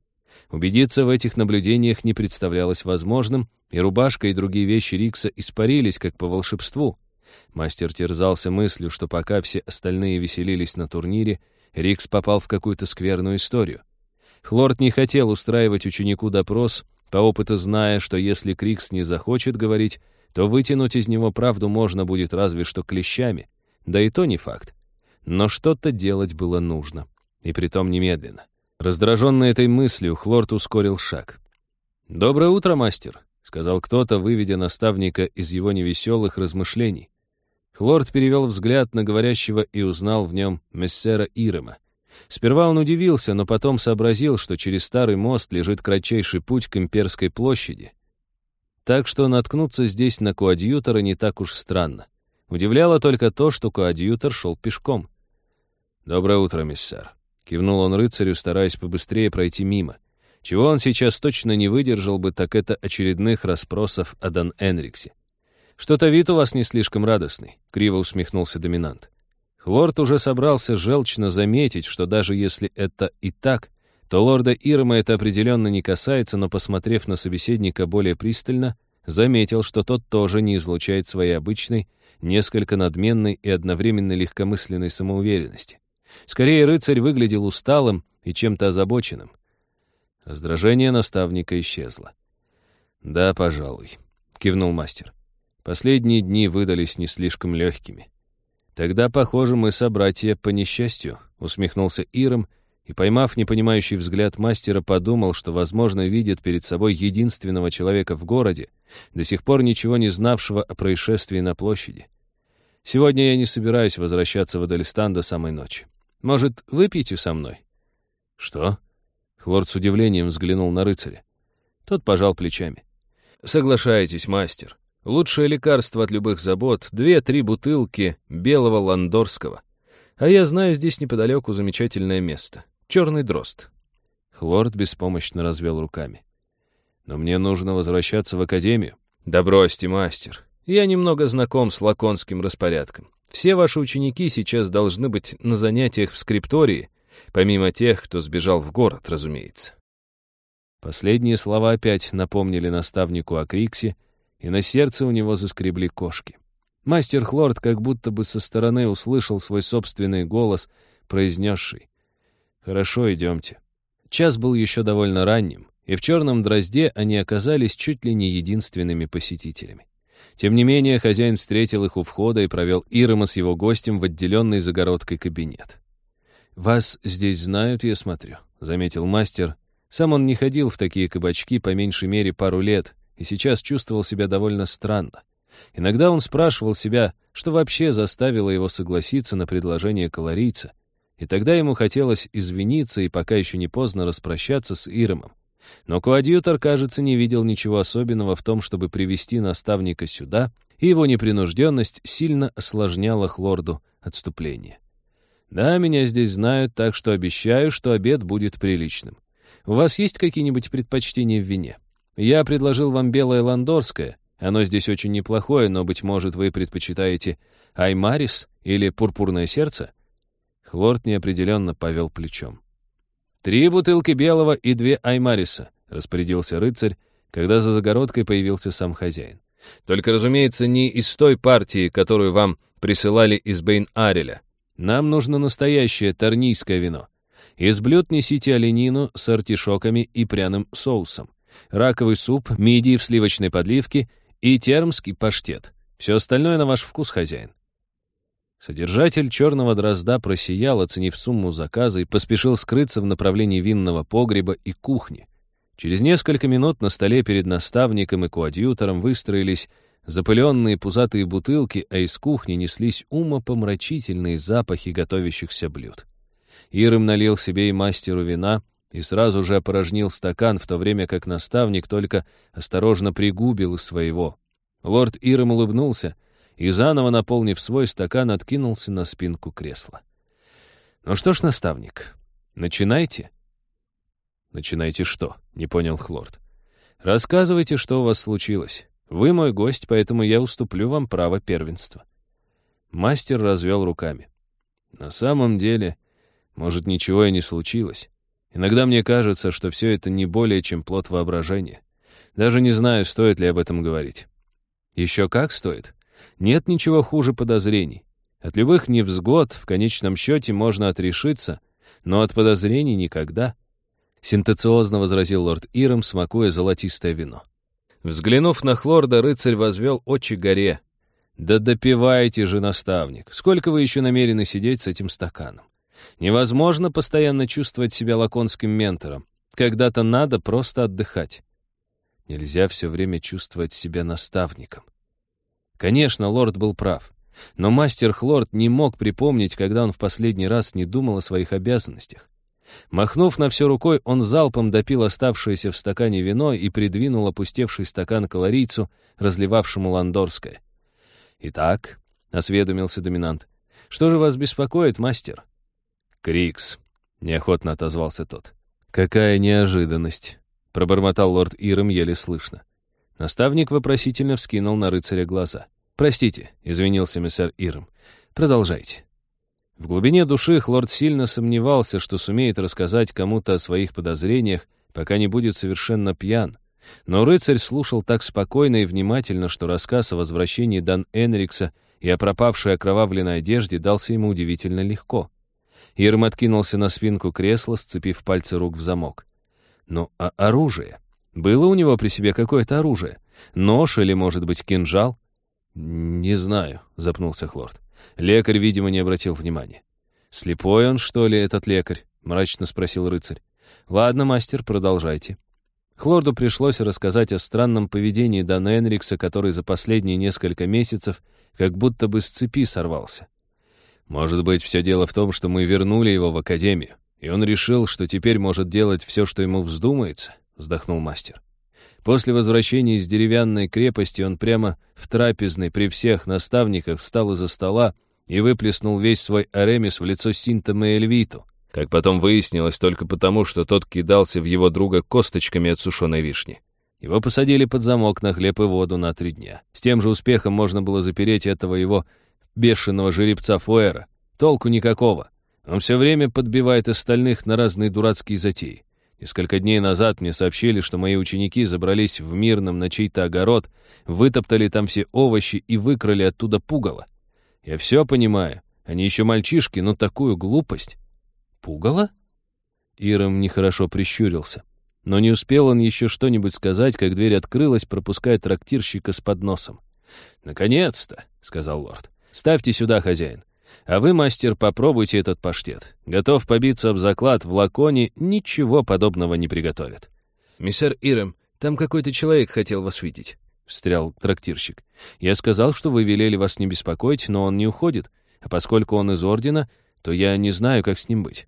Убедиться в этих наблюдениях не представлялось возможным, и рубашка и другие вещи Рикса испарились, как по волшебству. Мастер терзался мыслью, что пока все остальные веселились на турнире, Рикс попал в какую-то скверную историю. Хлорд не хотел устраивать ученику допрос, по опыту зная, что если Крикс не захочет говорить, то вытянуть из него правду можно будет разве что клещами. Да и то не факт. Но что-то делать было нужно. И притом немедленно. Раздраженный этой мыслью, Хлорд ускорил шаг. «Доброе утро, мастер», — сказал кто-то, выведя наставника из его невеселых размышлений. Хлорд перевел взгляд на говорящего и узнал в нем мессера Ирема. Сперва он удивился, но потом сообразил, что через старый мост лежит кратчайший путь к имперской площади. Так что наткнуться здесь на коадьютора не так уж странно. Удивляло только то, что коадьютор шел пешком. «Доброе утро, миссар», — кивнул он рыцарю, стараясь побыстрее пройти мимо. Чего он сейчас точно не выдержал бы, так это очередных расспросов о Дан Энриксе. «Что-то вид у вас не слишком радостный», — криво усмехнулся доминант. Хлорд уже собрался желчно заметить, что даже если это и так, то лорда Ирма это определенно не касается, но, посмотрев на собеседника более пристально, заметил, что тот тоже не излучает своей обычной, несколько надменной и одновременно легкомысленной самоуверенности. Скорее, рыцарь выглядел усталым и чем-то озабоченным. Раздражение наставника исчезло. «Да, пожалуй», — кивнул мастер. «Последние дни выдались не слишком легкими». «Тогда, похоже, мы собратья по несчастью», — усмехнулся Иром, и, поймав непонимающий взгляд мастера, подумал, что, возможно, видит перед собой единственного человека в городе, до сих пор ничего не знавшего о происшествии на площади. «Сегодня я не собираюсь возвращаться в Адельстан до самой ночи. Может, выпьете со мной?» «Что?» Хлорд с удивлением взглянул на рыцаря. Тот пожал плечами. «Соглашайтесь, мастер. Лучшее лекарство от любых забот — две-три бутылки белого ландорского. А я знаю здесь неподалеку замечательное место. Черный дрозд. Хлорд беспомощно развел руками. Но мне нужно возвращаться в академию. Да бросьте, мастер. Я немного знаком с лаконским распорядком. Все ваши ученики сейчас должны быть на занятиях в скриптории, помимо тех, кто сбежал в город, разумеется. Последние слова опять напомнили наставнику о Криксе, и на сердце у него заскребли кошки. Мастер Хлорд как будто бы со стороны услышал свой собственный голос, произнесший «Хорошо, идемте». Час был еще довольно ранним, и в черном дрозде они оказались чуть ли не единственными посетителями. Тем не менее, хозяин встретил их у входа и провел Ирома с его гостем в отделенный загородкой кабинет. «Вас здесь знают, я смотрю», — заметил мастер. Сам он не ходил в такие кабачки по меньшей мере пару лет и сейчас чувствовал себя довольно странно. Иногда он спрашивал себя, что вообще заставило его согласиться на предложение колорийца, и тогда ему хотелось извиниться и пока еще не поздно распрощаться с Иромом. Но коадьютор, кажется, не видел ничего особенного в том, чтобы привести наставника сюда, и его непринужденность сильно осложняла Хлорду отступление. «Да, меня здесь знают, так что обещаю, что обед будет приличным. У вас есть какие-нибудь предпочтения в вине? Я предложил вам белое ландорское. Оно здесь очень неплохое, но, быть может, вы предпочитаете аймарис или пурпурное сердце?» Хлорд неопределенно повел плечом. «Три бутылки белого и две аймариса», — распорядился рыцарь, когда за загородкой появился сам хозяин. «Только, разумеется, не из той партии, которую вам присылали из Бейн-Ареля. Нам нужно настоящее торнийское вино. Из блюд несите оленину с артишоками и пряным соусом, раковый суп, мидии в сливочной подливке и термский паштет. Все остальное на ваш вкус, хозяин. Содержатель черного дрозда просиял, оценив сумму заказа, и поспешил скрыться в направлении винного погреба и кухни. Через несколько минут на столе перед наставником и коадьютором выстроились запыленные пузатые бутылки, а из кухни неслись умопомрачительные запахи готовящихся блюд. Ирым налил себе и мастеру вина и сразу же опорожнил стакан, в то время как наставник только осторожно пригубил своего. Лорд Ирым улыбнулся — и, заново наполнив свой стакан, откинулся на спинку кресла. «Ну что ж, наставник, начинайте». «Начинайте что?» — не понял Хлорд. «Рассказывайте, что у вас случилось. Вы мой гость, поэтому я уступлю вам право первенства». Мастер развел руками. «На самом деле, может, ничего и не случилось. Иногда мне кажется, что все это не более чем плод воображения. Даже не знаю, стоит ли об этом говорить». «Еще как стоит. Нет ничего хуже подозрений. От любых невзгод в конечном счете можно отрешиться, но от подозрений никогда. Синтециозно возразил лорд Иром, смакуя золотистое вино. Взглянув на Хлорда, рыцарь возвел очи горе. «Да допивайте же, наставник! Сколько вы еще намерены сидеть с этим стаканом? Невозможно постоянно чувствовать себя лаконским ментором. Когда-то надо просто отдыхать. Нельзя все время чувствовать себя наставником. Конечно, лорд был прав. Но мастер Хлорд не мог припомнить, когда он в последний раз не думал о своих обязанностях. Махнув на все рукой, он залпом допил оставшееся в стакане вино и придвинул опустевший стакан колорийцу, разливавшему ландорское. «Итак», — осведомился доминант, — «что же вас беспокоит, мастер?» Крикс», — неохотно отозвался тот. «Какая неожиданность», — пробормотал лорд Иром еле слышно. Наставник вопросительно вскинул на рыцаря глаза. «Простите», — извинился миссар Иром. «Продолжайте». В глубине души лорд сильно сомневался, что сумеет рассказать кому-то о своих подозрениях, пока не будет совершенно пьян. Но рыцарь слушал так спокойно и внимательно, что рассказ о возвращении Дан Энрикса и о пропавшей окровавленной одежде дался ему удивительно легко. Ирм откинулся на спинку кресла, сцепив пальцы рук в замок. Ну, а оружие? Было у него при себе какое-то оружие? Нож или, может быть, кинжал? «Не знаю», — запнулся Хлорд. Лекарь, видимо, не обратил внимания. «Слепой он, что ли, этот лекарь?» — мрачно спросил рыцарь. «Ладно, мастер, продолжайте». Хлорду пришлось рассказать о странном поведении Дана Энрикса, который за последние несколько месяцев как будто бы с цепи сорвался. «Может быть, все дело в том, что мы вернули его в академию, и он решил, что теперь может делать все, что ему вздумается», — вздохнул мастер. После возвращения из деревянной крепости он прямо в трапезной при всех наставниках встал из-за стола и выплеснул весь свой аремис в лицо Синтома Эльвиту. Как потом выяснилось, только потому, что тот кидался в его друга косточками от сушеной вишни. Его посадили под замок на хлеб и воду на три дня. С тем же успехом можно было запереть этого его бешеного жеребца Фуэра. Толку никакого. Он все время подбивает остальных на разные дурацкие затеи. Несколько дней назад мне сообщили, что мои ученики забрались в мирном на чей-то огород, вытоптали там все овощи и выкрали оттуда пугало. Я все понимаю. Они еще мальчишки, но такую глупость. Пугало? Иром нехорошо прищурился. Но не успел он еще что-нибудь сказать, как дверь открылась, пропуская трактирщика с подносом. «Наконец-то!» — сказал лорд. «Ставьте сюда, хозяин. А вы, мастер, попробуйте этот паштет. Готов побиться об заклад, в лаконе ничего подобного не приготовят». «Миссер Ирем, там какой-то человек хотел вас видеть», — встрял трактирщик. «Я сказал, что вы велели вас не беспокоить, но он не уходит. А поскольку он из Ордена, то я не знаю, как с ним быть».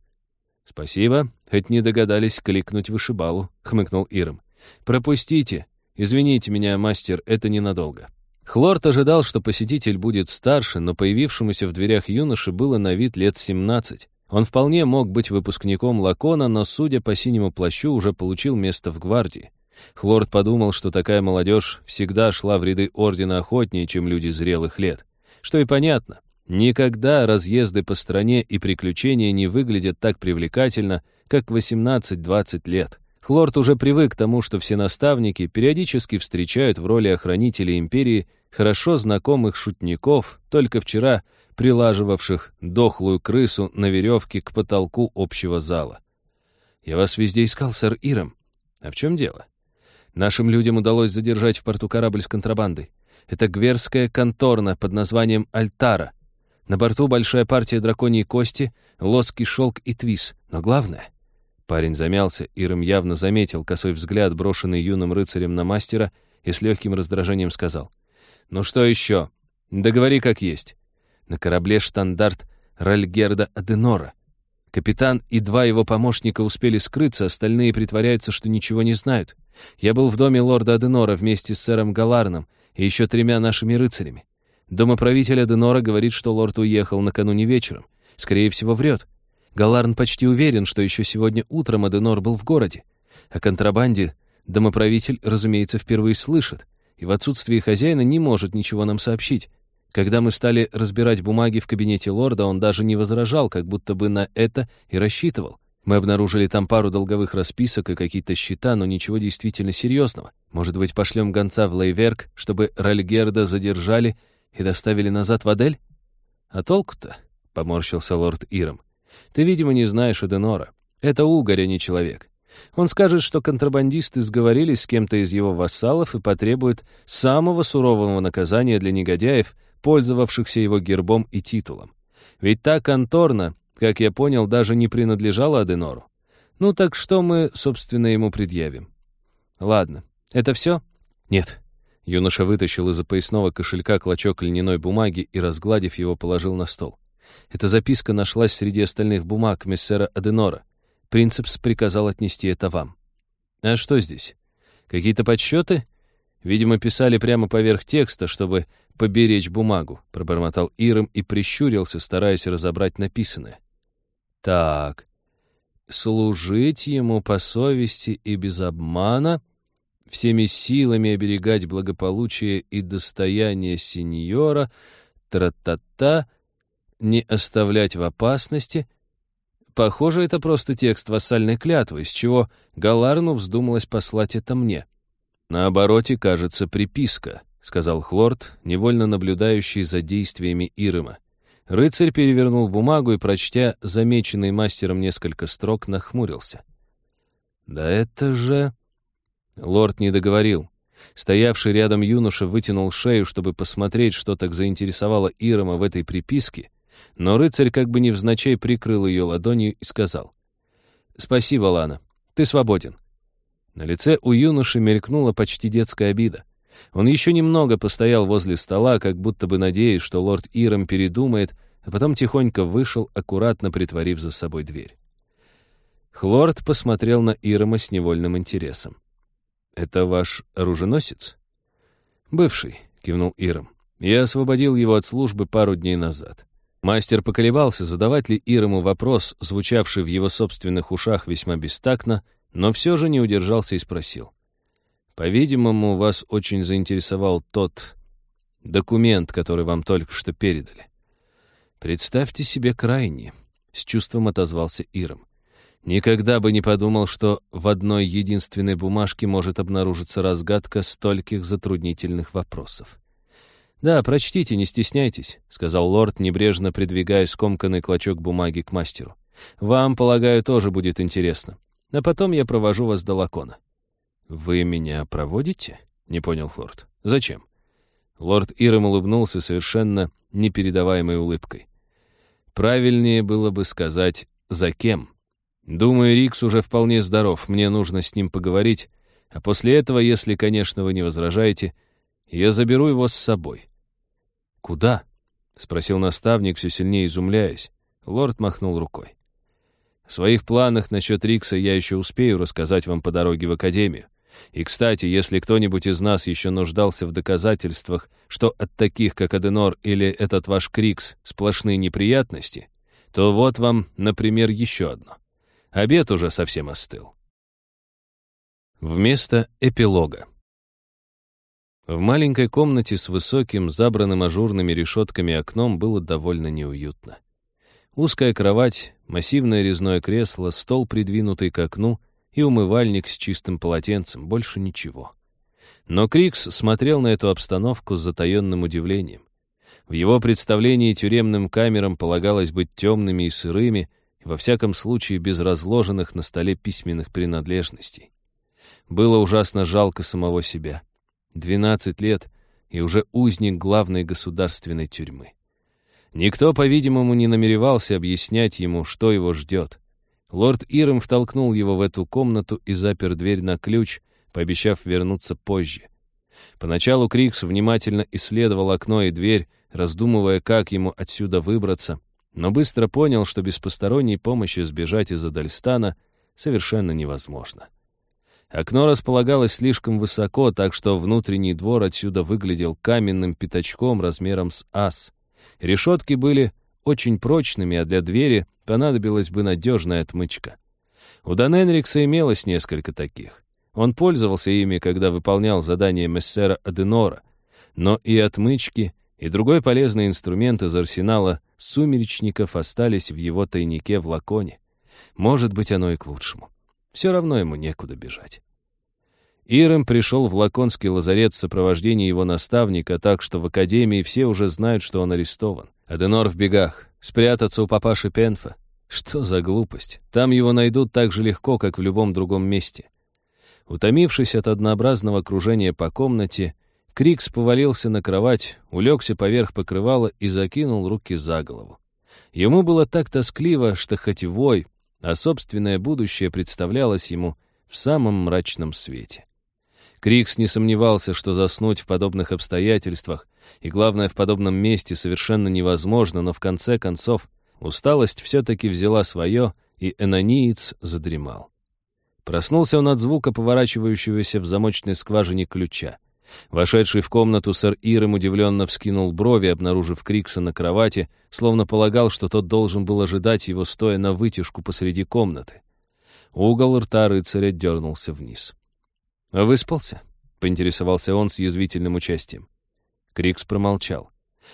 «Спасибо, хоть не догадались кликнуть вышибалу», — хмыкнул Иром. «Пропустите. Извините меня, мастер, это ненадолго». Хлорт ожидал, что посетитель будет старше, но появившемуся в дверях юноше было на вид лет 17. Он вполне мог быть выпускником Лакона, но, судя по синему плащу, уже получил место в гвардии. Хлорд подумал, что такая молодежь всегда шла в ряды Ордена охотнее, чем люди зрелых лет. Что и понятно. Никогда разъезды по стране и приключения не выглядят так привлекательно, как 18-20 лет. Хлорд уже привык к тому, что все наставники периодически встречают в роли охранителей империи хорошо знакомых шутников, только вчера прилаживавших дохлую крысу на веревке к потолку общего зала. «Я вас везде искал, сэр Иром. А в чем дело?» Нашим людям удалось задержать в порту корабль с контрабандой. Это гверская конторна под названием «Альтара». На борту большая партия драконьей кости, лоски, шелк и твис. Но главное... Парень замялся, Ирым явно заметил косой взгляд, брошенный юным рыцарем на мастера, и с легким раздражением сказал. «Ну что еще? Договори как есть. На корабле штандарт Ральгерда Аденора. Капитан и два его помощника успели скрыться, остальные притворяются, что ничего не знают. Я был в доме лорда Аденора вместе с сэром Галарном и еще тремя нашими рыцарями. Домоправитель Аденора говорит, что лорд уехал накануне вечером. Скорее всего, врет. Галарн почти уверен, что еще сегодня утром Аденор был в городе. О контрабанде домоправитель, разумеется, впервые слышит и в отсутствии хозяина не может ничего нам сообщить. Когда мы стали разбирать бумаги в кабинете лорда, он даже не возражал, как будто бы на это и рассчитывал. Мы обнаружили там пару долговых расписок и какие-то счета, но ничего действительно серьезного. Может быть, пошлем гонца в Лейверк, чтобы Ральгерда задержали и доставили назад в Адель? А толку-то? — поморщился лорд Иром. Ты, видимо, не знаешь Эденора. Это угорь, а не человек. Он скажет, что контрабандисты сговорились с кем-то из его вассалов и потребует самого сурового наказания для негодяев, пользовавшихся его гербом и титулом. Ведь та конторна, как я понял, даже не принадлежала Аденору. Ну так что мы, собственно, ему предъявим? Ладно, это все? Нет. Юноша вытащил из-за поясного кошелька клочок льняной бумаги и, разгладив его, положил на стол. Эта записка нашлась среди остальных бумаг мессера Аденора. Принцепс приказал отнести это вам. А что здесь? Какие-то подсчеты? Видимо, писали прямо поверх текста, чтобы поберечь бумагу, пробормотал Иром и прищурился, стараясь разобрать написанное. Так, служить ему по совести и без обмана, всеми силами оберегать благополучие и достояние сеньора, тра-та-та, не оставлять в опасности. Похоже, это просто текст вассальной клятвы, из чего Галарну вздумалось послать это мне. На обороте, кажется, приписка, сказал Хлорд, невольно наблюдающий за действиями Ирыма. Рыцарь перевернул бумагу и, прочтя замеченный мастером несколько строк, нахмурился. «Да это же...» Лорд не договорил. Стоявший рядом юноша вытянул шею, чтобы посмотреть, что так заинтересовало Ирома в этой приписке, но рыцарь как бы невзначай прикрыл ее ладонью и сказал. «Спасибо, Лана. Ты свободен». На лице у юноши мелькнула почти детская обида. Он еще немного постоял возле стола, как будто бы надеясь, что лорд Иром передумает, а потом тихонько вышел, аккуратно притворив за собой дверь. Хлорд посмотрел на Ирома с невольным интересом. «Это ваш оруженосец?» «Бывший», — кивнул Иром. «Я освободил его от службы пару дней назад». Мастер поколебался, задавать ли Ирому вопрос, звучавший в его собственных ушах весьма бестактно, но все же не удержался и спросил. «По-видимому, вас очень заинтересовал тот документ, который вам только что передали». «Представьте себе крайне», — с чувством отозвался Иром. Никогда бы не подумал, что в одной единственной бумажке может обнаружиться разгадка стольких затруднительных вопросов. «Да, прочтите, не стесняйтесь», — сказал лорд, небрежно придвигая скомканный клочок бумаги к мастеру. «Вам, полагаю, тоже будет интересно. А потом я провожу вас до Лакона». «Вы меня проводите?» — не понял лорд. «Зачем?» Лорд Иром улыбнулся совершенно непередаваемой улыбкой. «Правильнее было бы сказать «за кем?». Думаю, Рикс уже вполне здоров, мне нужно с ним поговорить, а после этого, если, конечно, вы не возражаете, я заберу его с собой. «Куда?» — спросил наставник, все сильнее изумляясь. Лорд махнул рукой. В своих планах насчет Рикса я еще успею рассказать вам по дороге в Академию. И, кстати, если кто-нибудь из нас еще нуждался в доказательствах, что от таких, как Аденор или этот ваш Крикс, сплошные неприятности, то вот вам, например, еще одно. Обед уже совсем остыл. Вместо эпилога. В маленькой комнате с высоким, забранным ажурными решетками окном было довольно неуютно. Узкая кровать, массивное резное кресло, стол, придвинутый к окну, и умывальник с чистым полотенцем, больше ничего. Но Крикс смотрел на эту обстановку с затаенным удивлением. В его представлении тюремным камерам полагалось быть темными и сырыми, во всяком случае без разложенных на столе письменных принадлежностей. Было ужасно жалко самого себя. Двенадцать лет и уже узник главной государственной тюрьмы. Никто, по-видимому, не намеревался объяснять ему, что его ждет. Лорд Иром втолкнул его в эту комнату и запер дверь на ключ, пообещав вернуться позже. Поначалу Крикс внимательно исследовал окно и дверь, раздумывая, как ему отсюда выбраться, но быстро понял, что без посторонней помощи сбежать из Адальстана совершенно невозможно. Окно располагалось слишком высоко, так что внутренний двор отсюда выглядел каменным пятачком размером с ас. Решетки были очень прочными, а для двери понадобилась бы надежная отмычка. У Даненрикса имелось несколько таких. Он пользовался ими, когда выполнял задание мессера Аденора, но и отмычки, и другой полезный инструмент из арсенала сумеречников остались в его тайнике в Лаконе. Может быть, оно и к лучшему. Все равно ему некуда бежать. Ирем пришел в Лаконский лазарет в сопровождении его наставника, так что в академии все уже знают, что он арестован. Аденор в бегах. Спрятаться у папаши Пенфа. Что за глупость? Там его найдут так же легко, как в любом другом месте. Утомившись от однообразного кружения по комнате, Крикс повалился на кровать, улегся поверх покрывала и закинул руки за голову. Ему было так тоскливо, что хоть вой, а собственное будущее представлялось ему в самом мрачном свете. Крикс не сомневался, что заснуть в подобных обстоятельствах и, главное, в подобном месте совершенно невозможно, но в конце концов усталость все-таки взяла свое, и энониец задремал. Проснулся он от звука поворачивающегося в замочной скважине ключа. Вошедший в комнату сэр Ирем удивленно вскинул брови, обнаружив Крикса на кровати, словно полагал, что тот должен был ожидать его, стоя на вытяжку посреди комнаты. Угол рта рыцаря дернулся вниз. «А «Выспался?» — поинтересовался он с язвительным участием. Крикс промолчал.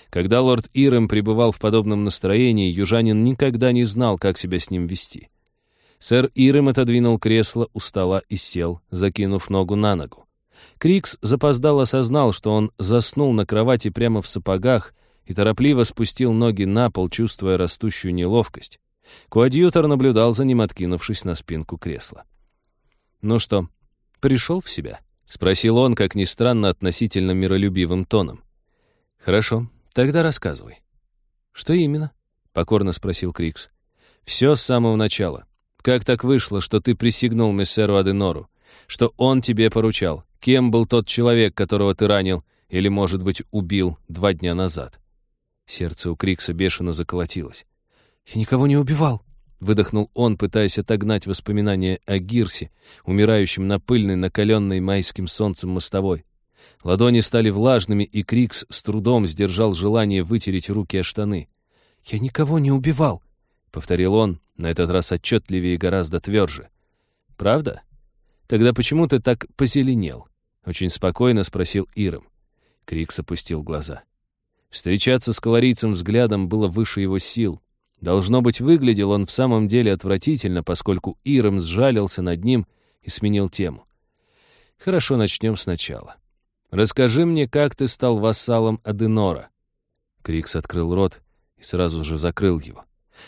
Когда лорд Ирем пребывал в подобном настроении, южанин никогда не знал, как себя с ним вести. Сэр Ирем отодвинул кресло у стола и сел, закинув ногу на ногу. Крикс запоздал осознал, что он заснул на кровати прямо в сапогах и торопливо спустил ноги на пол, чувствуя растущую неловкость. Коадьютор наблюдал за ним, откинувшись на спинку кресла. «Ну что, пришел в себя?» — спросил он, как ни странно, относительно миролюбивым тоном. «Хорошо, тогда рассказывай». «Что именно?» — покорно спросил Крикс. «Все с самого начала. Как так вышло, что ты присягнул мессеру Аденору? Что он тебе поручал? Кем был тот человек, которого ты ранил или, может быть, убил два дня назад?» Сердце у Крикса бешено заколотилось. «Я никого не убивал», — выдохнул он, пытаясь отогнать воспоминания о Гирсе, умирающем на пыльной, накаленной майским солнцем мостовой. Ладони стали влажными, и Крикс с трудом сдержал желание вытереть руки о штаны. «Я никого не убивал», — повторил он, на этот раз отчетливее и гораздо тверже. «Правда? Тогда почему ты так позеленел?» Очень спокойно спросил Иром. Крикс опустил глаза. Встречаться с колорийцем взглядом было выше его сил. Должно быть, выглядел он в самом деле отвратительно, поскольку Иром сжалился над ним и сменил тему. «Хорошо, начнем сначала. Расскажи мне, как ты стал вассалом Аденора?» Крикс открыл рот и сразу же закрыл его.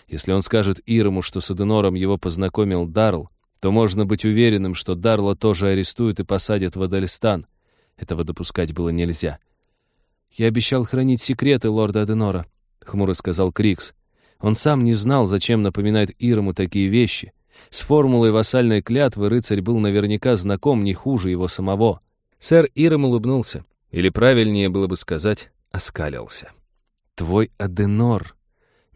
Если он скажет Ирому, что с Аденором его познакомил Дарл, то можно быть уверенным, что Дарла тоже арестуют и посадят в Адальстан. Этого допускать было нельзя. «Я обещал хранить секреты лорда Аденора», — хмуро сказал Крикс. Он сам не знал, зачем напоминает Ирому такие вещи. С формулой вассальной клятвы рыцарь был наверняка знаком не хуже его самого. Сэр Иром улыбнулся, или правильнее было бы сказать, оскалился. «Твой Аденор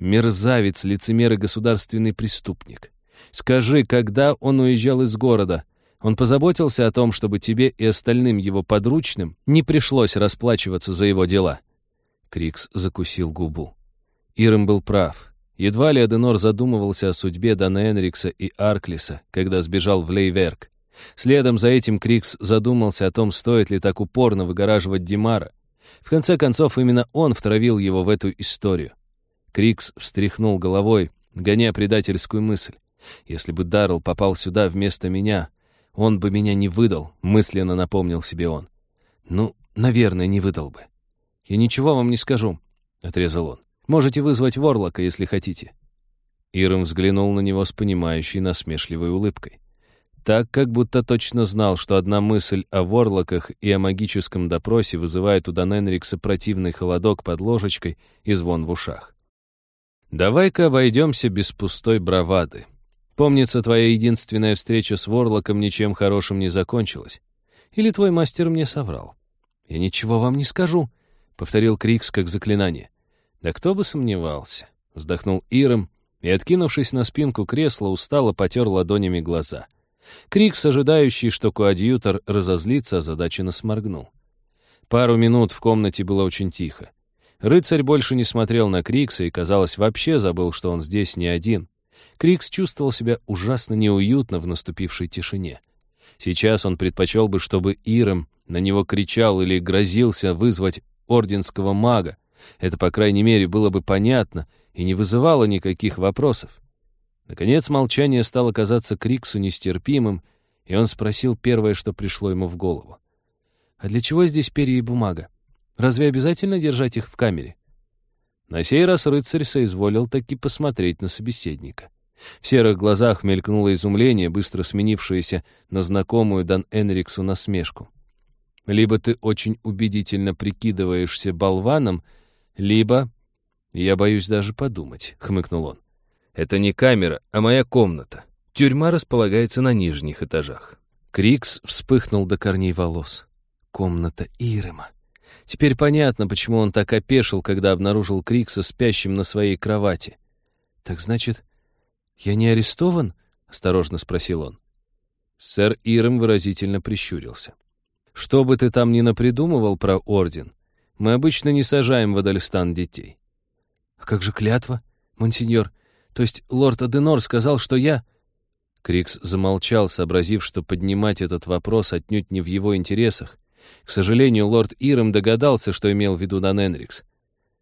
Мерзавец, лицемер и государственный преступник. Скажи, когда он уезжал из города? Он позаботился о том, чтобы тебе и остальным его подручным не пришлось расплачиваться за его дела. Крикс закусил губу. Ирем был прав. Едва ли Аденор задумывался о судьбе Дана Энрикса и Арклиса, когда сбежал в Лейверк. Следом за этим Крикс задумался о том, стоит ли так упорно выгораживать Димара. В конце концов, именно он втравил его в эту историю. Крикс встряхнул головой, гоняя предательскую мысль. «Если бы Даррелл попал сюда вместо меня, он бы меня не выдал», — мысленно напомнил себе он. «Ну, наверное, не выдал бы». «Я ничего вам не скажу», — отрезал он. «Можете вызвать Ворлока, если хотите». Ирм взглянул на него с понимающей насмешливой улыбкой. Так, как будто точно знал, что одна мысль о ворлоках и о магическом допросе вызывает у Даненрикса противный холодок под ложечкой и звон в ушах. Давай-ка обойдемся без пустой бравады. Помнится, твоя единственная встреча с Ворлоком ничем хорошим не закончилась. Или твой мастер мне соврал? Я ничего вам не скажу, — повторил Крикс как заклинание. Да кто бы сомневался, — вздохнул Иром и, откинувшись на спинку кресла, устало потер ладонями глаза. Крикс, ожидающий, что коадьютор разозлится, озадаченно сморгнул. Пару минут в комнате было очень тихо. Рыцарь больше не смотрел на Крикса и, казалось, вообще забыл, что он здесь не один. Крикс чувствовал себя ужасно неуютно в наступившей тишине. Сейчас он предпочел бы, чтобы Ирем на него кричал или грозился вызвать орденского мага. Это, по крайней мере, было бы понятно и не вызывало никаких вопросов. Наконец молчание стало казаться Криксу нестерпимым, и он спросил первое, что пришло ему в голову. «А для чего здесь перья и бумага?» Разве обязательно держать их в камере? На сей раз рыцарь соизволил таки посмотреть на собеседника. В серых глазах мелькнуло изумление, быстро сменившееся на знакомую Дан Энриксу насмешку. «Либо ты очень убедительно прикидываешься болваном, либо...» «Я боюсь даже подумать», — хмыкнул он. «Это не камера, а моя комната. Тюрьма располагается на нижних этажах». Крикс вспыхнул до корней волос. «Комната Ирема». Теперь понятно, почему он так опешил, когда обнаружил Крикса спящим на своей кровати. «Так значит, я не арестован?» — осторожно спросил он. Сэр Ирем выразительно прищурился. Что бы ты там ни напридумывал про Орден, мы обычно не сажаем в Адальстан детей. А как же клятва, монсеньор? То есть лорд Аденор сказал, что я... Крикс замолчал, сообразив, что поднимать этот вопрос отнюдь не в его интересах. К сожалению, лорд Иром догадался, что имел в виду Дан Энрикс.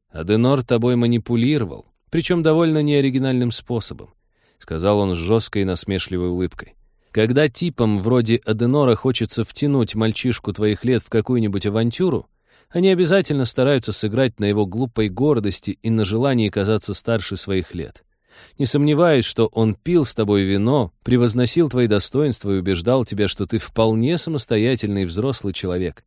«Аденор тобой манипулировал, причем довольно неоригинальным способом», сказал он с жесткой насмешливой улыбкой. «Когда типам вроде Аденора хочется втянуть мальчишку твоих лет в какую-нибудь авантюру, они обязательно стараются сыграть на его глупой гордости и на желании казаться старше своих лет. Не сомневаюсь, что он пил с тобой вино, превозносил твои достоинства и убеждал тебя, что ты вполне самостоятельный взрослый человек.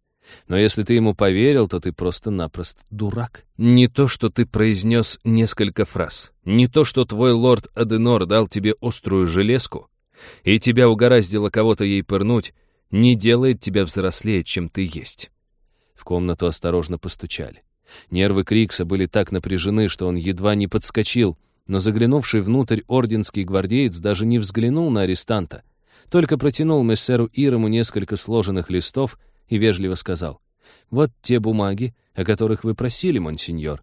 Но если ты ему поверил, то ты просто-напросто дурак. Не то, что ты произнес несколько фраз, не то, что твой лорд Аденор дал тебе острую железку, и тебя угораздило кого-то ей пырнуть, не делает тебя взрослее, чем ты есть. В комнату осторожно постучали. Нервы Крикса были так напряжены, что он едва не подскочил — но заглянувший внутрь орденский гвардеец даже не взглянул на арестанта, только протянул мессеру Ирому несколько сложенных листов и вежливо сказал, «Вот те бумаги, о которых вы просили, монсеньор».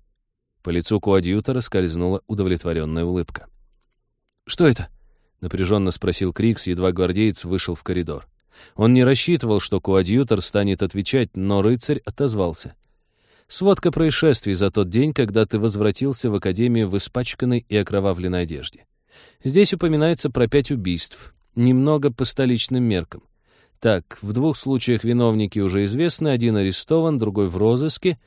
По лицу коадьютора скользнула удовлетворенная улыбка. «Что это?» — напряженно спросил Крикс, едва гвардеец вышел в коридор. Он не рассчитывал, что коадьютор станет отвечать, но рыцарь отозвался. Сводка происшествий за тот день, когда ты возвратился в академию в испачканной и окровавленной одежде. Здесь упоминается про пять убийств, немного по столичным меркам. Так, в двух случаях виновники уже известны, один арестован, другой в розыске.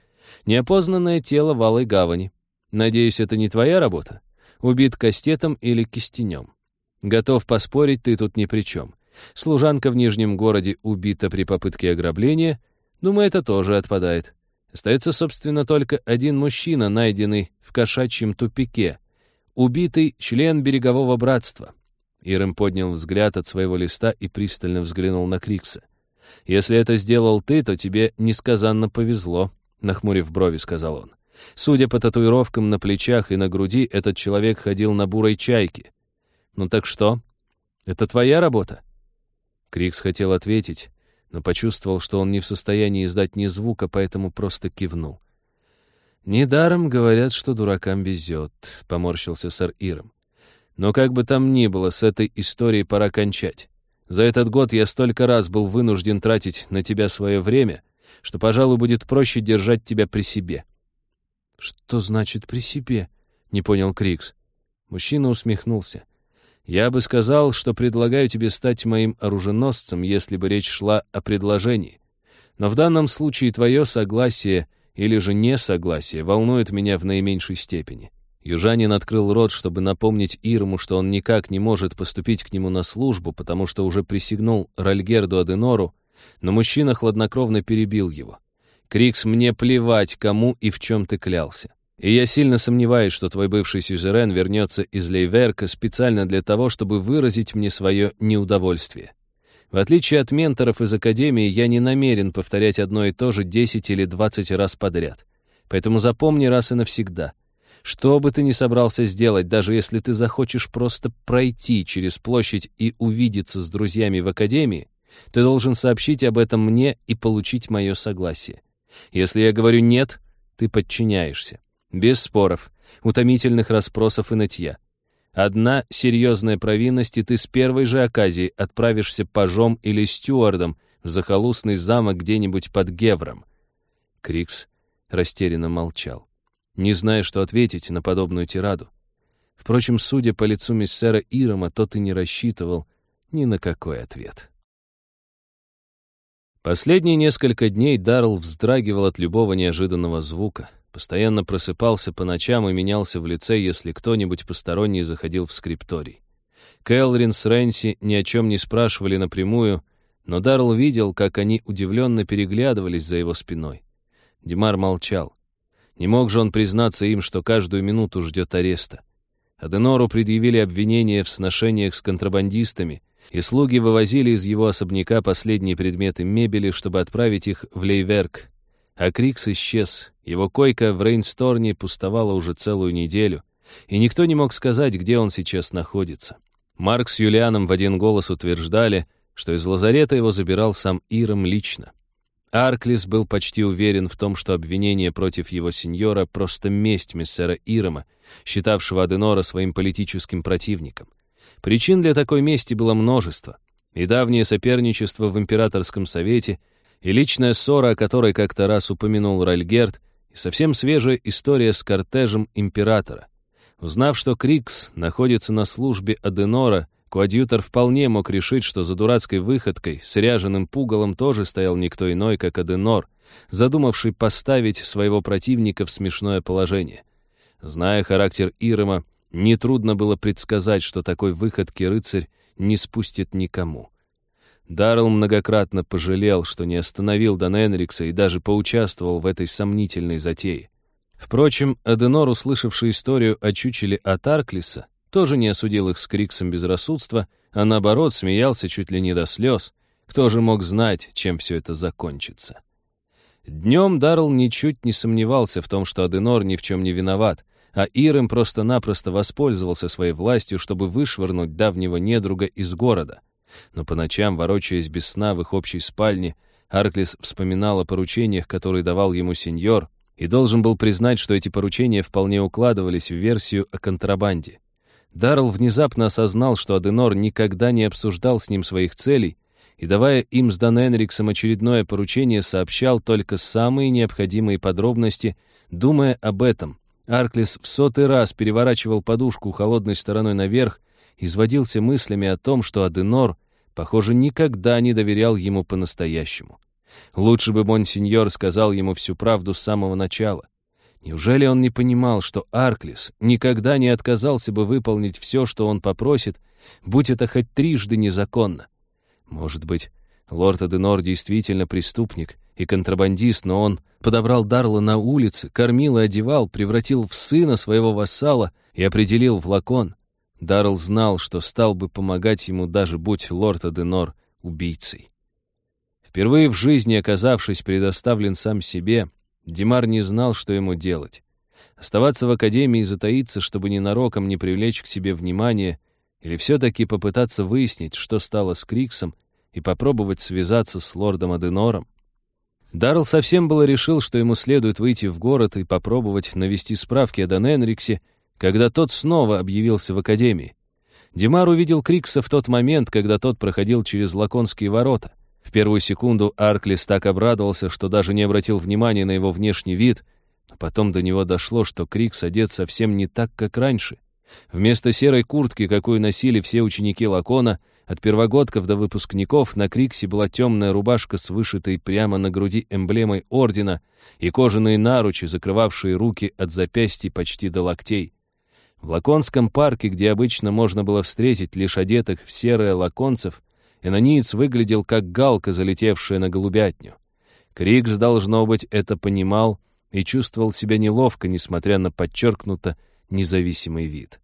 Неопознанное тело в Алой гавани. Надеюсь, это не твоя работа? Убит кастетом или кистенем. Готов поспорить, ты тут ни при чем. Служанка в Нижнем городе убита при попытке ограбления. Думаю, это тоже отпадает. Остается, собственно, только один мужчина, найденный в кошачьем тупике. Убитый член берегового братства. Ирем поднял взгляд от своего листа и пристально взглянул на Крикса. «Если это сделал ты, то тебе несказанно повезло», — нахмурив брови, сказал он. «Судя по татуировкам на плечах и на груди, этот человек ходил на бурой чайке. Ну так что? Это твоя работа?» Крикс хотел ответить, но почувствовал, что он не в состоянии издать ни звука, поэтому просто кивнул. «Недаром говорят, что дуракам везет», — поморщился сэр Иром. «Но как бы там ни было, с этой историей пора кончать. За этот год я столько раз был вынужден тратить на тебя свое время, что, пожалуй, будет проще держать тебя при себе». «Что значит «при себе»?» — не понял Крикс. Мужчина усмехнулся. Я бы сказал, что предлагаю тебе стать моим оруженосцем, если бы речь шла о предложении. Но в данном случае твое согласие или же несогласие волнует меня в наименьшей степени. Южанин открыл рот, чтобы напомнить Ирму, что он никак не может поступить к нему на службу, потому что уже присягнул Ральгерду Аденору, но мужчина хладнокровно перебил его. «Крикс, мне плевать, кому и в чем ты клялся. И я сильно сомневаюсь, что твой бывший сюзерен вернется из Лейверка специально для того, чтобы выразить мне свое неудовольствие. В отличие от менторов из Академии, я не намерен повторять одно и то же 10 или 20 раз подряд. Поэтому запомни раз и навсегда. Что бы ты ни собрался сделать, даже если ты захочешь просто пройти через площадь и увидеться с друзьями в Академии, ты должен сообщить об этом мне и получить мое согласие. Если я говорю «нет», ты подчиняешься. Без споров, утомительных расспросов и нытья. Одна серьезная провинность, и ты с первой же оказии отправишься пажом или стюардом в захолустный замок где-нибудь под Гевром. Крикс растерянно молчал, не зная, что ответить на подобную тираду. Впрочем, судя по лицу миссера Ирома, тот и не рассчитывал ни на какой ответ. Последние несколько дней Даррелл вздрагивал от любого неожиданного звука — Постоянно просыпался по ночам и менялся в лице, если кто-нибудь посторонний заходил в скрипторий. Кэлрин с Рэнси ни о чем не спрашивали напрямую, но Даррелл видел, как они удивленно переглядывались за его спиной. Димар молчал. Не мог же он признаться им, что каждую минуту ждет ареста. Аденору предъявили обвинения в сношениях с контрабандистами, и слуги вывозили из его особняка последние предметы мебели, чтобы отправить их в Лейверк, а Крикс исчез. Его койка в Рейнсторне пустовала уже целую неделю, и никто не мог сказать, где он сейчас находится. Марк с Юлианом в один голос утверждали, что из лазарета его забирал сам Иром лично. Арклис был почти уверен в том, что обвинение против его сеньора — просто месть миссера Ирома, считавшего Аденора своим политическим противником. Причин для такой мести было множество. И давнее соперничество в императорском совете, и личная ссора, о которой как-то раз упомянул Ральгерт, и совсем свежая история с кортежем императора. Узнав, что Крикс находится на службе Аденора, Коадьютор вполне мог решить, что за дурацкой выходкой с ряженым пугалом тоже стоял никто иной, как Аденор, задумавший поставить своего противника в смешное положение. Зная характер Ирома, нетрудно было предсказать, что такой выходки рыцарь не спустит никому. Даррелл многократно пожалел, что не остановил Дан Энрикса и даже поучаствовал в этой сомнительной затее. Впрочем, Аденор, услышавший историю о чучеле от Арклиса, тоже не осудил их с Криксом безрассудства, а наоборот смеялся чуть ли не до слез. Кто же мог знать, чем все это закончится? Днем Даррелл ничуть не сомневался в том, что Аденор ни в чем не виноват, а Ирем просто-напросто воспользовался своей властью, чтобы вышвырнуть давнего недруга из города. Но по ночам, ворочаясь без сна в их общей спальне, Арклис вспоминал о поручениях, которые давал ему сеньор, и должен был признать, что эти поручения вполне укладывались в версию о контрабанде. Даррелл внезапно осознал, что Аденор никогда не обсуждал с ним своих целей, и, давая им с Дан Энриксом очередное поручение, сообщал только самые необходимые подробности, думая об этом. Арклис в сотый раз переворачивал подушку холодной стороной наверх, изводился мыслями о том, что Аденор, похоже, никогда не доверял ему по-настоящему. Лучше бы Монсеньор сказал ему всю правду с самого начала. Неужели он не понимал, что Арклис никогда не отказался бы выполнить все, что он попросит, будь это хоть трижды незаконно? Может быть, лорд Аденор действительно преступник и контрабандист, но он подобрал Дарла на улице, кормил и одевал, превратил в сына своего вассала и определил в лакон. Дарл знал, что стал бы помогать ему, даже будь лорд Аденор убийцей. Впервые в жизни оказавшись предоставлен сам себе, Димар не знал, что ему делать. Оставаться в академии и затаиться, чтобы ненароком не привлечь к себе внимание, или все-таки попытаться выяснить, что стало с Криксом, и попробовать связаться с лордом Аденором. Даррелл совсем было решил, что ему следует выйти в город и попробовать навести справки о Дан Энриксе, когда тот снова объявился в академии. Димар увидел Крикса в тот момент, когда тот проходил через Лаконские ворота. В первую секунду Арклис так обрадовался, что даже не обратил внимания на его внешний вид, но потом до него дошло, что Крикс одет совсем не так, как раньше. Вместо серой куртки, какую носили все ученики Лакона, от первогодков до выпускников на Криксе была темная рубашка с вышитой прямо на груди эмблемой ордена и кожаные наручи, закрывавшие руки от запястья почти до локтей. В Лаконском парке, где обычно можно было встретить лишь одетых в серое лаконцев, Энониец выглядел как галка, залетевшая на голубятню. Крикс, должно быть, это понимал и чувствовал себя неловко, несмотря на подчеркнуто независимый вид.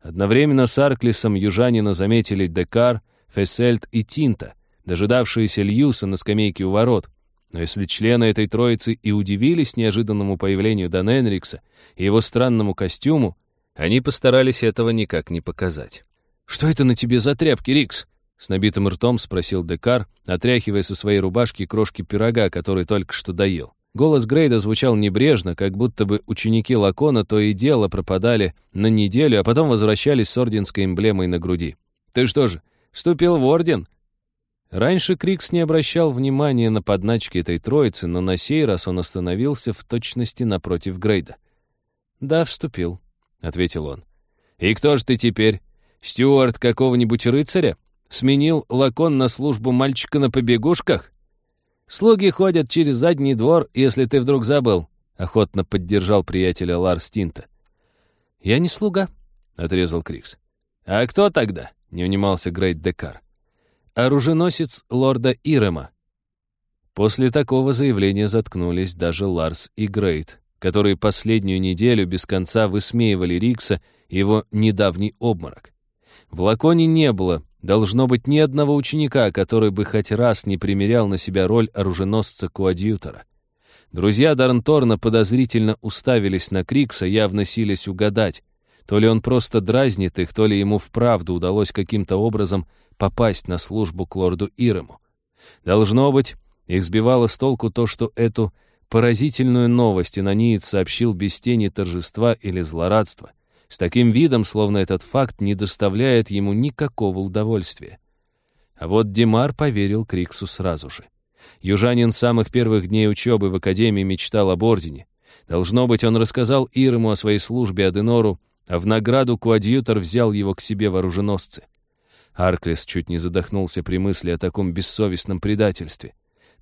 Одновременно с Арклисом южанина заметили Декар, Фессельд и Тинта, дожидавшиеся Льюса на скамейке у ворот. Но если члены этой троицы и удивились неожиданному появлению Дан Энрикса и его странному костюму, они постарались этого никак не показать. «Что это на тебе за тряпки, Рикс?» С набитым ртом спросил Декар, отряхивая со своей рубашки крошки пирога, который только что доел. Голос Грейда звучал небрежно, как будто бы ученики Лакона то и дело пропадали на неделю, а потом возвращались с орденской эмблемой на груди. «Ты что же, вступил в орден?» Раньше Крикс не обращал внимания на подначки этой троицы, но на сей раз он остановился в точности напротив Грейда. «Да, вступил», — ответил он. «И кто же ты теперь? Стюарт какого-нибудь рыцаря?» Сменил лакон на службу мальчика на побегушках? Слуги ходят через задний двор, если ты вдруг забыл, охотно поддержал приятеля Ларс Тинта. Я не слуга, отрезал Крикс. А кто тогда? не унимался Грейт Декар. Оруженосец лорда Ирема. После такого заявления заткнулись даже Ларс и Грейт, которые последнюю неделю без конца высмеивали Рикса и его недавний обморок. В Лаконе не было Должно быть ни одного ученика, который бы хоть раз не примерял на себя роль оруженосца-коадьютора. Друзья Дарнторна подозрительно уставились на Крикса, явно силясь угадать. То ли он просто дразнит их, то ли ему вправду удалось каким-то образом попасть на службу к лорду Ирому. Должно быть, Их сбивало с толку то, что эту поразительную новость инониец сообщил без тени торжества или злорадства, с таким видом, словно этот факт не доставляет ему никакого удовольствия. А вот Димар поверил Криксу сразу же. Южанин с самых первых дней учебы в Академии мечтал об ордене. Должно быть, он рассказал Ирому о своей службе Аденору, а в награду Куадьютор взял его к себе вооруженосцы. Арклес чуть не задохнулся при мысли о таком бессовестном предательстве.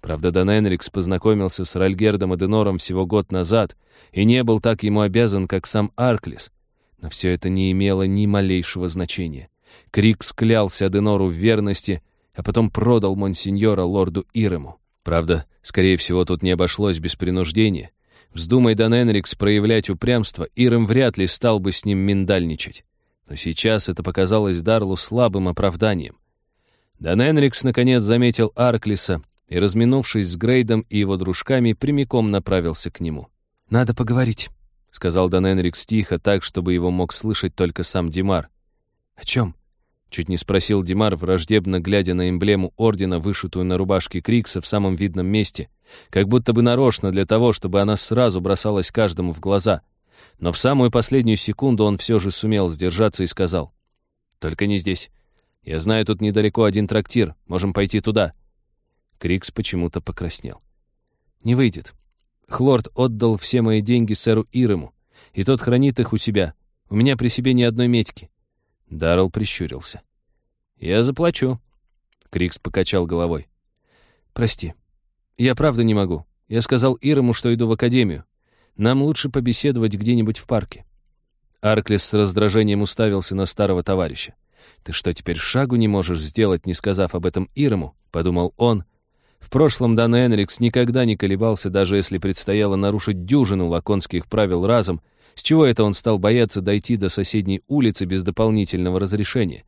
Правда, Дан Энрикс познакомился с Ральгердом Аденором всего год назад и не был так ему обязан, как сам Арклес. Но все это не имело ни малейшего значения. Крик склялся Аденору в верности, а потом продал Монсеньора лорду Ирему. Правда, скорее всего, тут не обошлось без принуждения. Вздумай Дан Энрикс проявлять упрямство, Ирем вряд ли стал бы с ним миндальничать. Но сейчас это показалось Дарлу слабым оправданием. Дан Энрикс наконец заметил Арклиса и, разминувшись с Грейдом и его дружками, прямиком направился к нему. «Надо поговорить», — сказал Дан Энрикс тихо, так, чтобы его мог слышать только сам Димар. «О чем?» — чуть не спросил Димар, враждебно глядя на эмблему ордена, вышитую на рубашке Крикса в самом видном месте, как будто бы нарочно для того, чтобы она сразу бросалась каждому в глаза. Но в самую последнюю секунду он все же сумел сдержаться и сказал. «Только не здесь. Я знаю, тут недалеко один трактир. Можем пойти туда». Крикс почему-то покраснел. «Не выйдет. Хлорд отдал все мои деньги сэру Ирему, и тот хранит их у себя. У меня при себе ни одной медьки». Даррелл прищурился. «Я заплачу». Крикс покачал головой. «Прости. Я правда не могу. Я сказал Ирому, что иду в академию. Нам лучше побеседовать где-нибудь в парке». Арклес с раздражением уставился на старого товарища. «Ты что, теперь шагу не можешь сделать, не сказав об этом Ирому?» — подумал он, — в прошлом Дан Энрикс никогда не колебался, даже если предстояло нарушить дюжину лаконских правил разом, с чего это он стал бояться дойти до соседней улицы без дополнительного разрешения.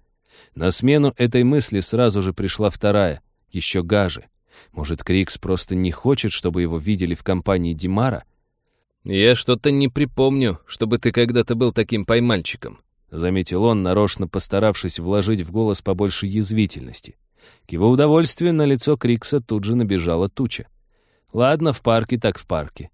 На смену этой мысли сразу же пришла вторая, еще гаже. Может, Крикс просто не хочет, чтобы его видели в компании Димара? «Я что-то не припомню, чтобы ты когда-то был таким поймальчиком», заметил он, нарочно постаравшись вложить в голос побольше язвительности. К его удовольствию на лицо Крикса тут же набежала туча. Ладно, в парке так в парке.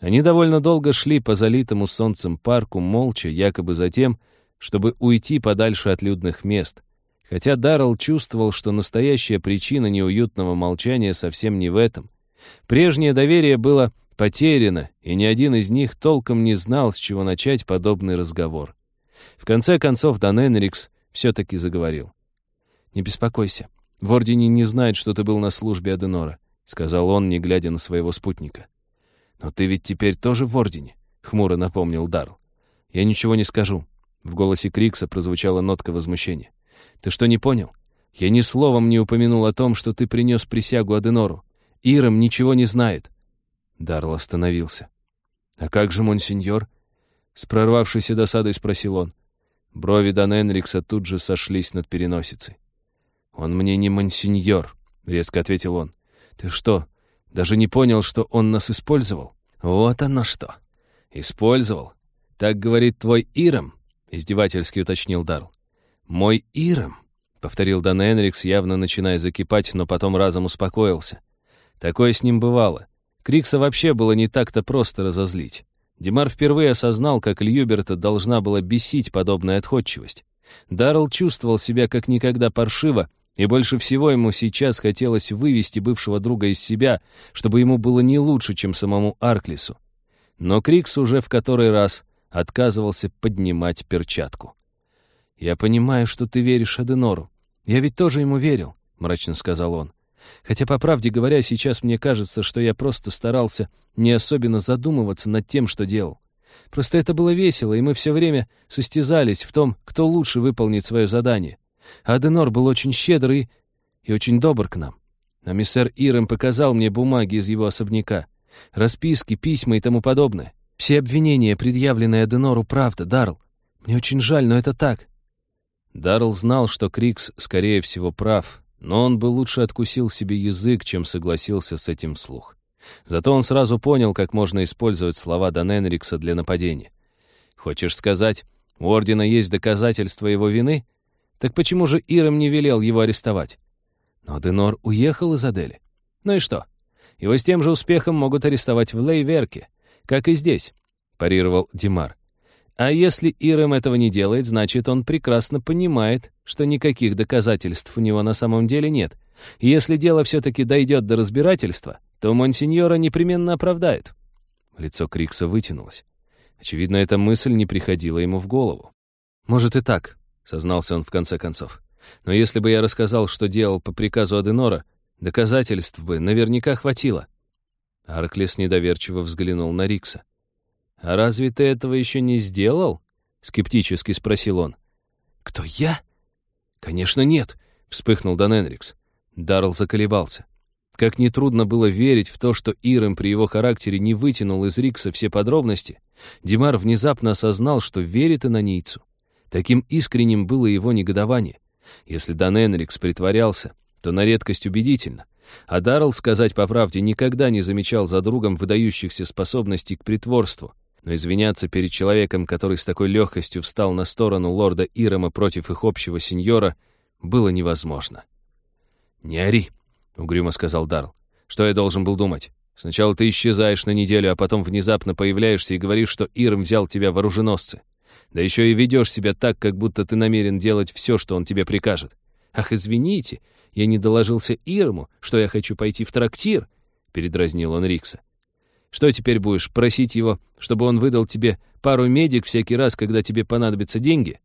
Они довольно долго шли по залитому солнцем парку, молча, якобы за тем, чтобы уйти подальше от людных мест. Хотя Даррелл чувствовал, что настоящая причина неуютного молчания совсем не в этом. Прежнее доверие было потеряно, и ни один из них толком не знал, с чего начать подобный разговор. В конце концов, Дан Энрикс все-таки заговорил. «Не беспокойся. В Ордене не знает, что ты был на службе Аденора», — сказал он, не глядя на своего спутника. «Но ты ведь теперь тоже в Ордене», — хмуро напомнил Дарл. «Я ничего не скажу». В голосе Крикса прозвучала нотка возмущения. «Ты что, не понял? Я ни словом не упомянул о том, что ты принес присягу Аденору. Ирам ничего не знает». Дарл остановился. «А как же, монсеньор?» С прорвавшейся досадой спросил он. Брови Дан Энрикса тут же сошлись над переносицей. «Он мне не мансиньор», — резко ответил он. «Ты что, даже не понял, что он нас использовал?» «Вот оно что! Использовал? Так говорит твой Ирам?» — издевательски уточнил Дарл. «Мой Ирам?» — повторил Дан Энрикс, явно начиная закипать, но потом разом успокоился. Такое с ним бывало. Крикса вообще было не так-то просто разозлить. Димар впервые осознал, как Льюберта должна была бесить подобная отходчивость. Даррелл чувствовал себя как никогда паршиво, и больше всего ему сейчас хотелось вывести бывшего друга из себя, чтобы ему было не лучше, чем самому Арклису. Но Крикс уже в который раз отказывался поднимать перчатку. «Я понимаю, что ты веришь Аденору. Я ведь тоже ему верил», — мрачно сказал он. «Хотя, по правде говоря, сейчас мне кажется, что я просто старался не особенно задумываться над тем, что делал. Просто это было весело, и мы все время состязались в том, кто лучше выполнит свое задание. Аденор был очень щедрый и очень добр к нам. А миссер Ирем показал мне бумаги из его особняка, расписки, письма и тому подобное. Все обвинения, предъявленные Аденору, правда, Дарл. Мне очень жаль, но это так». Дарл знал, что Крикс, скорее всего, прав, но он бы лучше откусил себе язык, чем согласился с этим вслух. Зато он сразу понял, как можно использовать слова Дан Энрикса для нападения. «Хочешь сказать, у Ордена есть доказательства его вины?» Так почему же Ирам не велел его арестовать? Но Денор уехал из Адели. Ну и что? Его с тем же успехом могут арестовать в Лейверке, как и здесь, парировал Димар. А если Ирем этого не делает, значит, он прекрасно понимает, что никаких доказательств у него на самом деле нет. И если дело все-таки дойдет до разбирательства, то Монсеньора непременно оправдает. Лицо Крикса вытянулось. Очевидно, эта мысль не приходила ему в голову. «Может и так», — сознался он в конце концов. «Но если бы я рассказал, что делал по приказу Аденора, доказательств бы наверняка хватило». Арклес недоверчиво взглянул на Рикса. «А разве ты этого еще не сделал?» — скептически спросил он. «Кто, я?» «Конечно нет», — вспыхнул Дан Энрикс. Даррелл заколебался. Как нетрудно было верить в то, что Ирем при его характере не вытянул из Рикса все подробности, Димар внезапно осознал, что верит инонийцу. Таким искренним было его негодование. Если Дан Энрикс притворялся, то на редкость убедительно. А Даррелл, сказать по правде, никогда не замечал за другом выдающихся способностей к притворству но извиняться перед человеком, который с такой легкостью встал на сторону лорда Ирома против их общего сеньора, было невозможно. «Не ори», — угрюмо сказал Дарл. «Что я должен был думать? Сначала ты исчезаешь на неделю, а потом внезапно появляешься и говоришь, что Ирм взял тебя в оруженосцы. Да еще и ведешь себя так, как будто ты намерен делать все, что он тебе прикажет. Ах, извините, я не доложился Ирму, что я хочу пойти в трактир», — передразнил он Рикса. Что теперь будешь, просить его, чтобы он выдал тебе пару медик всякий раз, когда тебе понадобятся деньги?»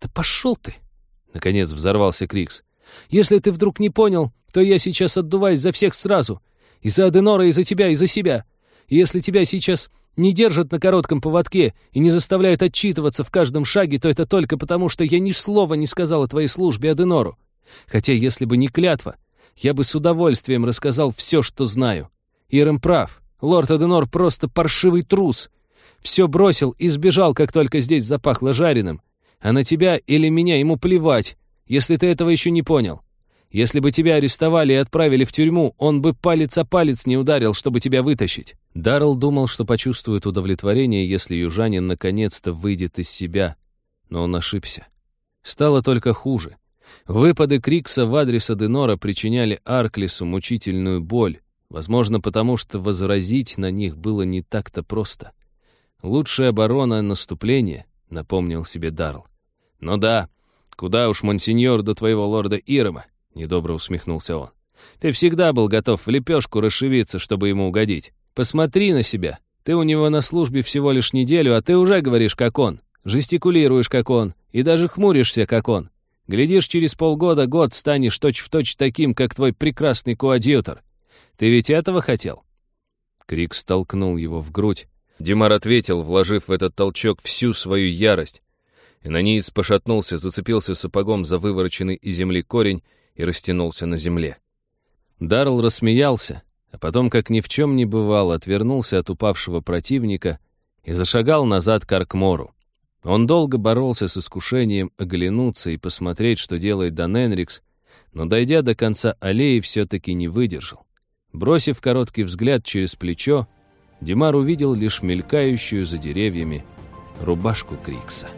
«Да пошел ты!» — наконец взорвался Крикс. «Если ты вдруг не понял, то я сейчас отдуваюсь за всех сразу. И за Аденора, и за тебя, и за себя. Если тебя сейчас не держат на коротком поводке и не заставляют отчитываться в каждом шаге, то это только потому, что я ни слова не сказал о твоей службе Аденору. Хотя, если бы не клятва, я бы с удовольствием рассказал все, что знаю. Ирем прав. Лорд Аденор просто паршивый трус. Все бросил и сбежал, как только здесь запахло жареным. А на тебя или меня ему плевать, если ты этого еще не понял. Если бы тебя арестовали и отправили в тюрьму, он бы палец о палец не ударил, чтобы тебя вытащить». Даррелл думал, что почувствует удовлетворение, если южанин наконец-то выйдет из себя. Но он ошибся. Стало только хуже. Выпады Крикса в адрес Аденора причиняли Арклису мучительную боль. Возможно, потому что возразить на них было не так-то просто. Лучшая оборона — наступление, напомнил себе Дарл. «Ну да, куда уж, монсеньор, до твоего лорда Ирома», — недобро усмехнулся он. «Ты всегда был готов в лепешку расшивиться, чтобы ему угодить. Посмотри на себя. Ты у него на службе всего лишь неделю, а ты уже говоришь, как он. Жестикулируешь, как он, и даже хмуришься, как он. Глядишь, через полгода, год станешь точь-в-точь точь таким, как твой прекрасный коадьютор. Ты ведь этого хотел?» Крик столкнул его в грудь. Димар ответил, вложив в этот толчок всю свою ярость. Инониец пошатнулся, зацепился сапогом за вывороченный из земли корень и растянулся на земле. Дарл рассмеялся, а потом, как ни в чем не бывало, отвернулся от упавшего противника и зашагал назад к Аркмору. Он долго боролся с искушением оглянуться и посмотреть, что делает Дан Энрикс, но, дойдя до конца аллеи, все-таки не выдержал. Бросив короткий взгляд через плечо, Димар увидел лишь мелькающую за деревьями рубашку Крикса.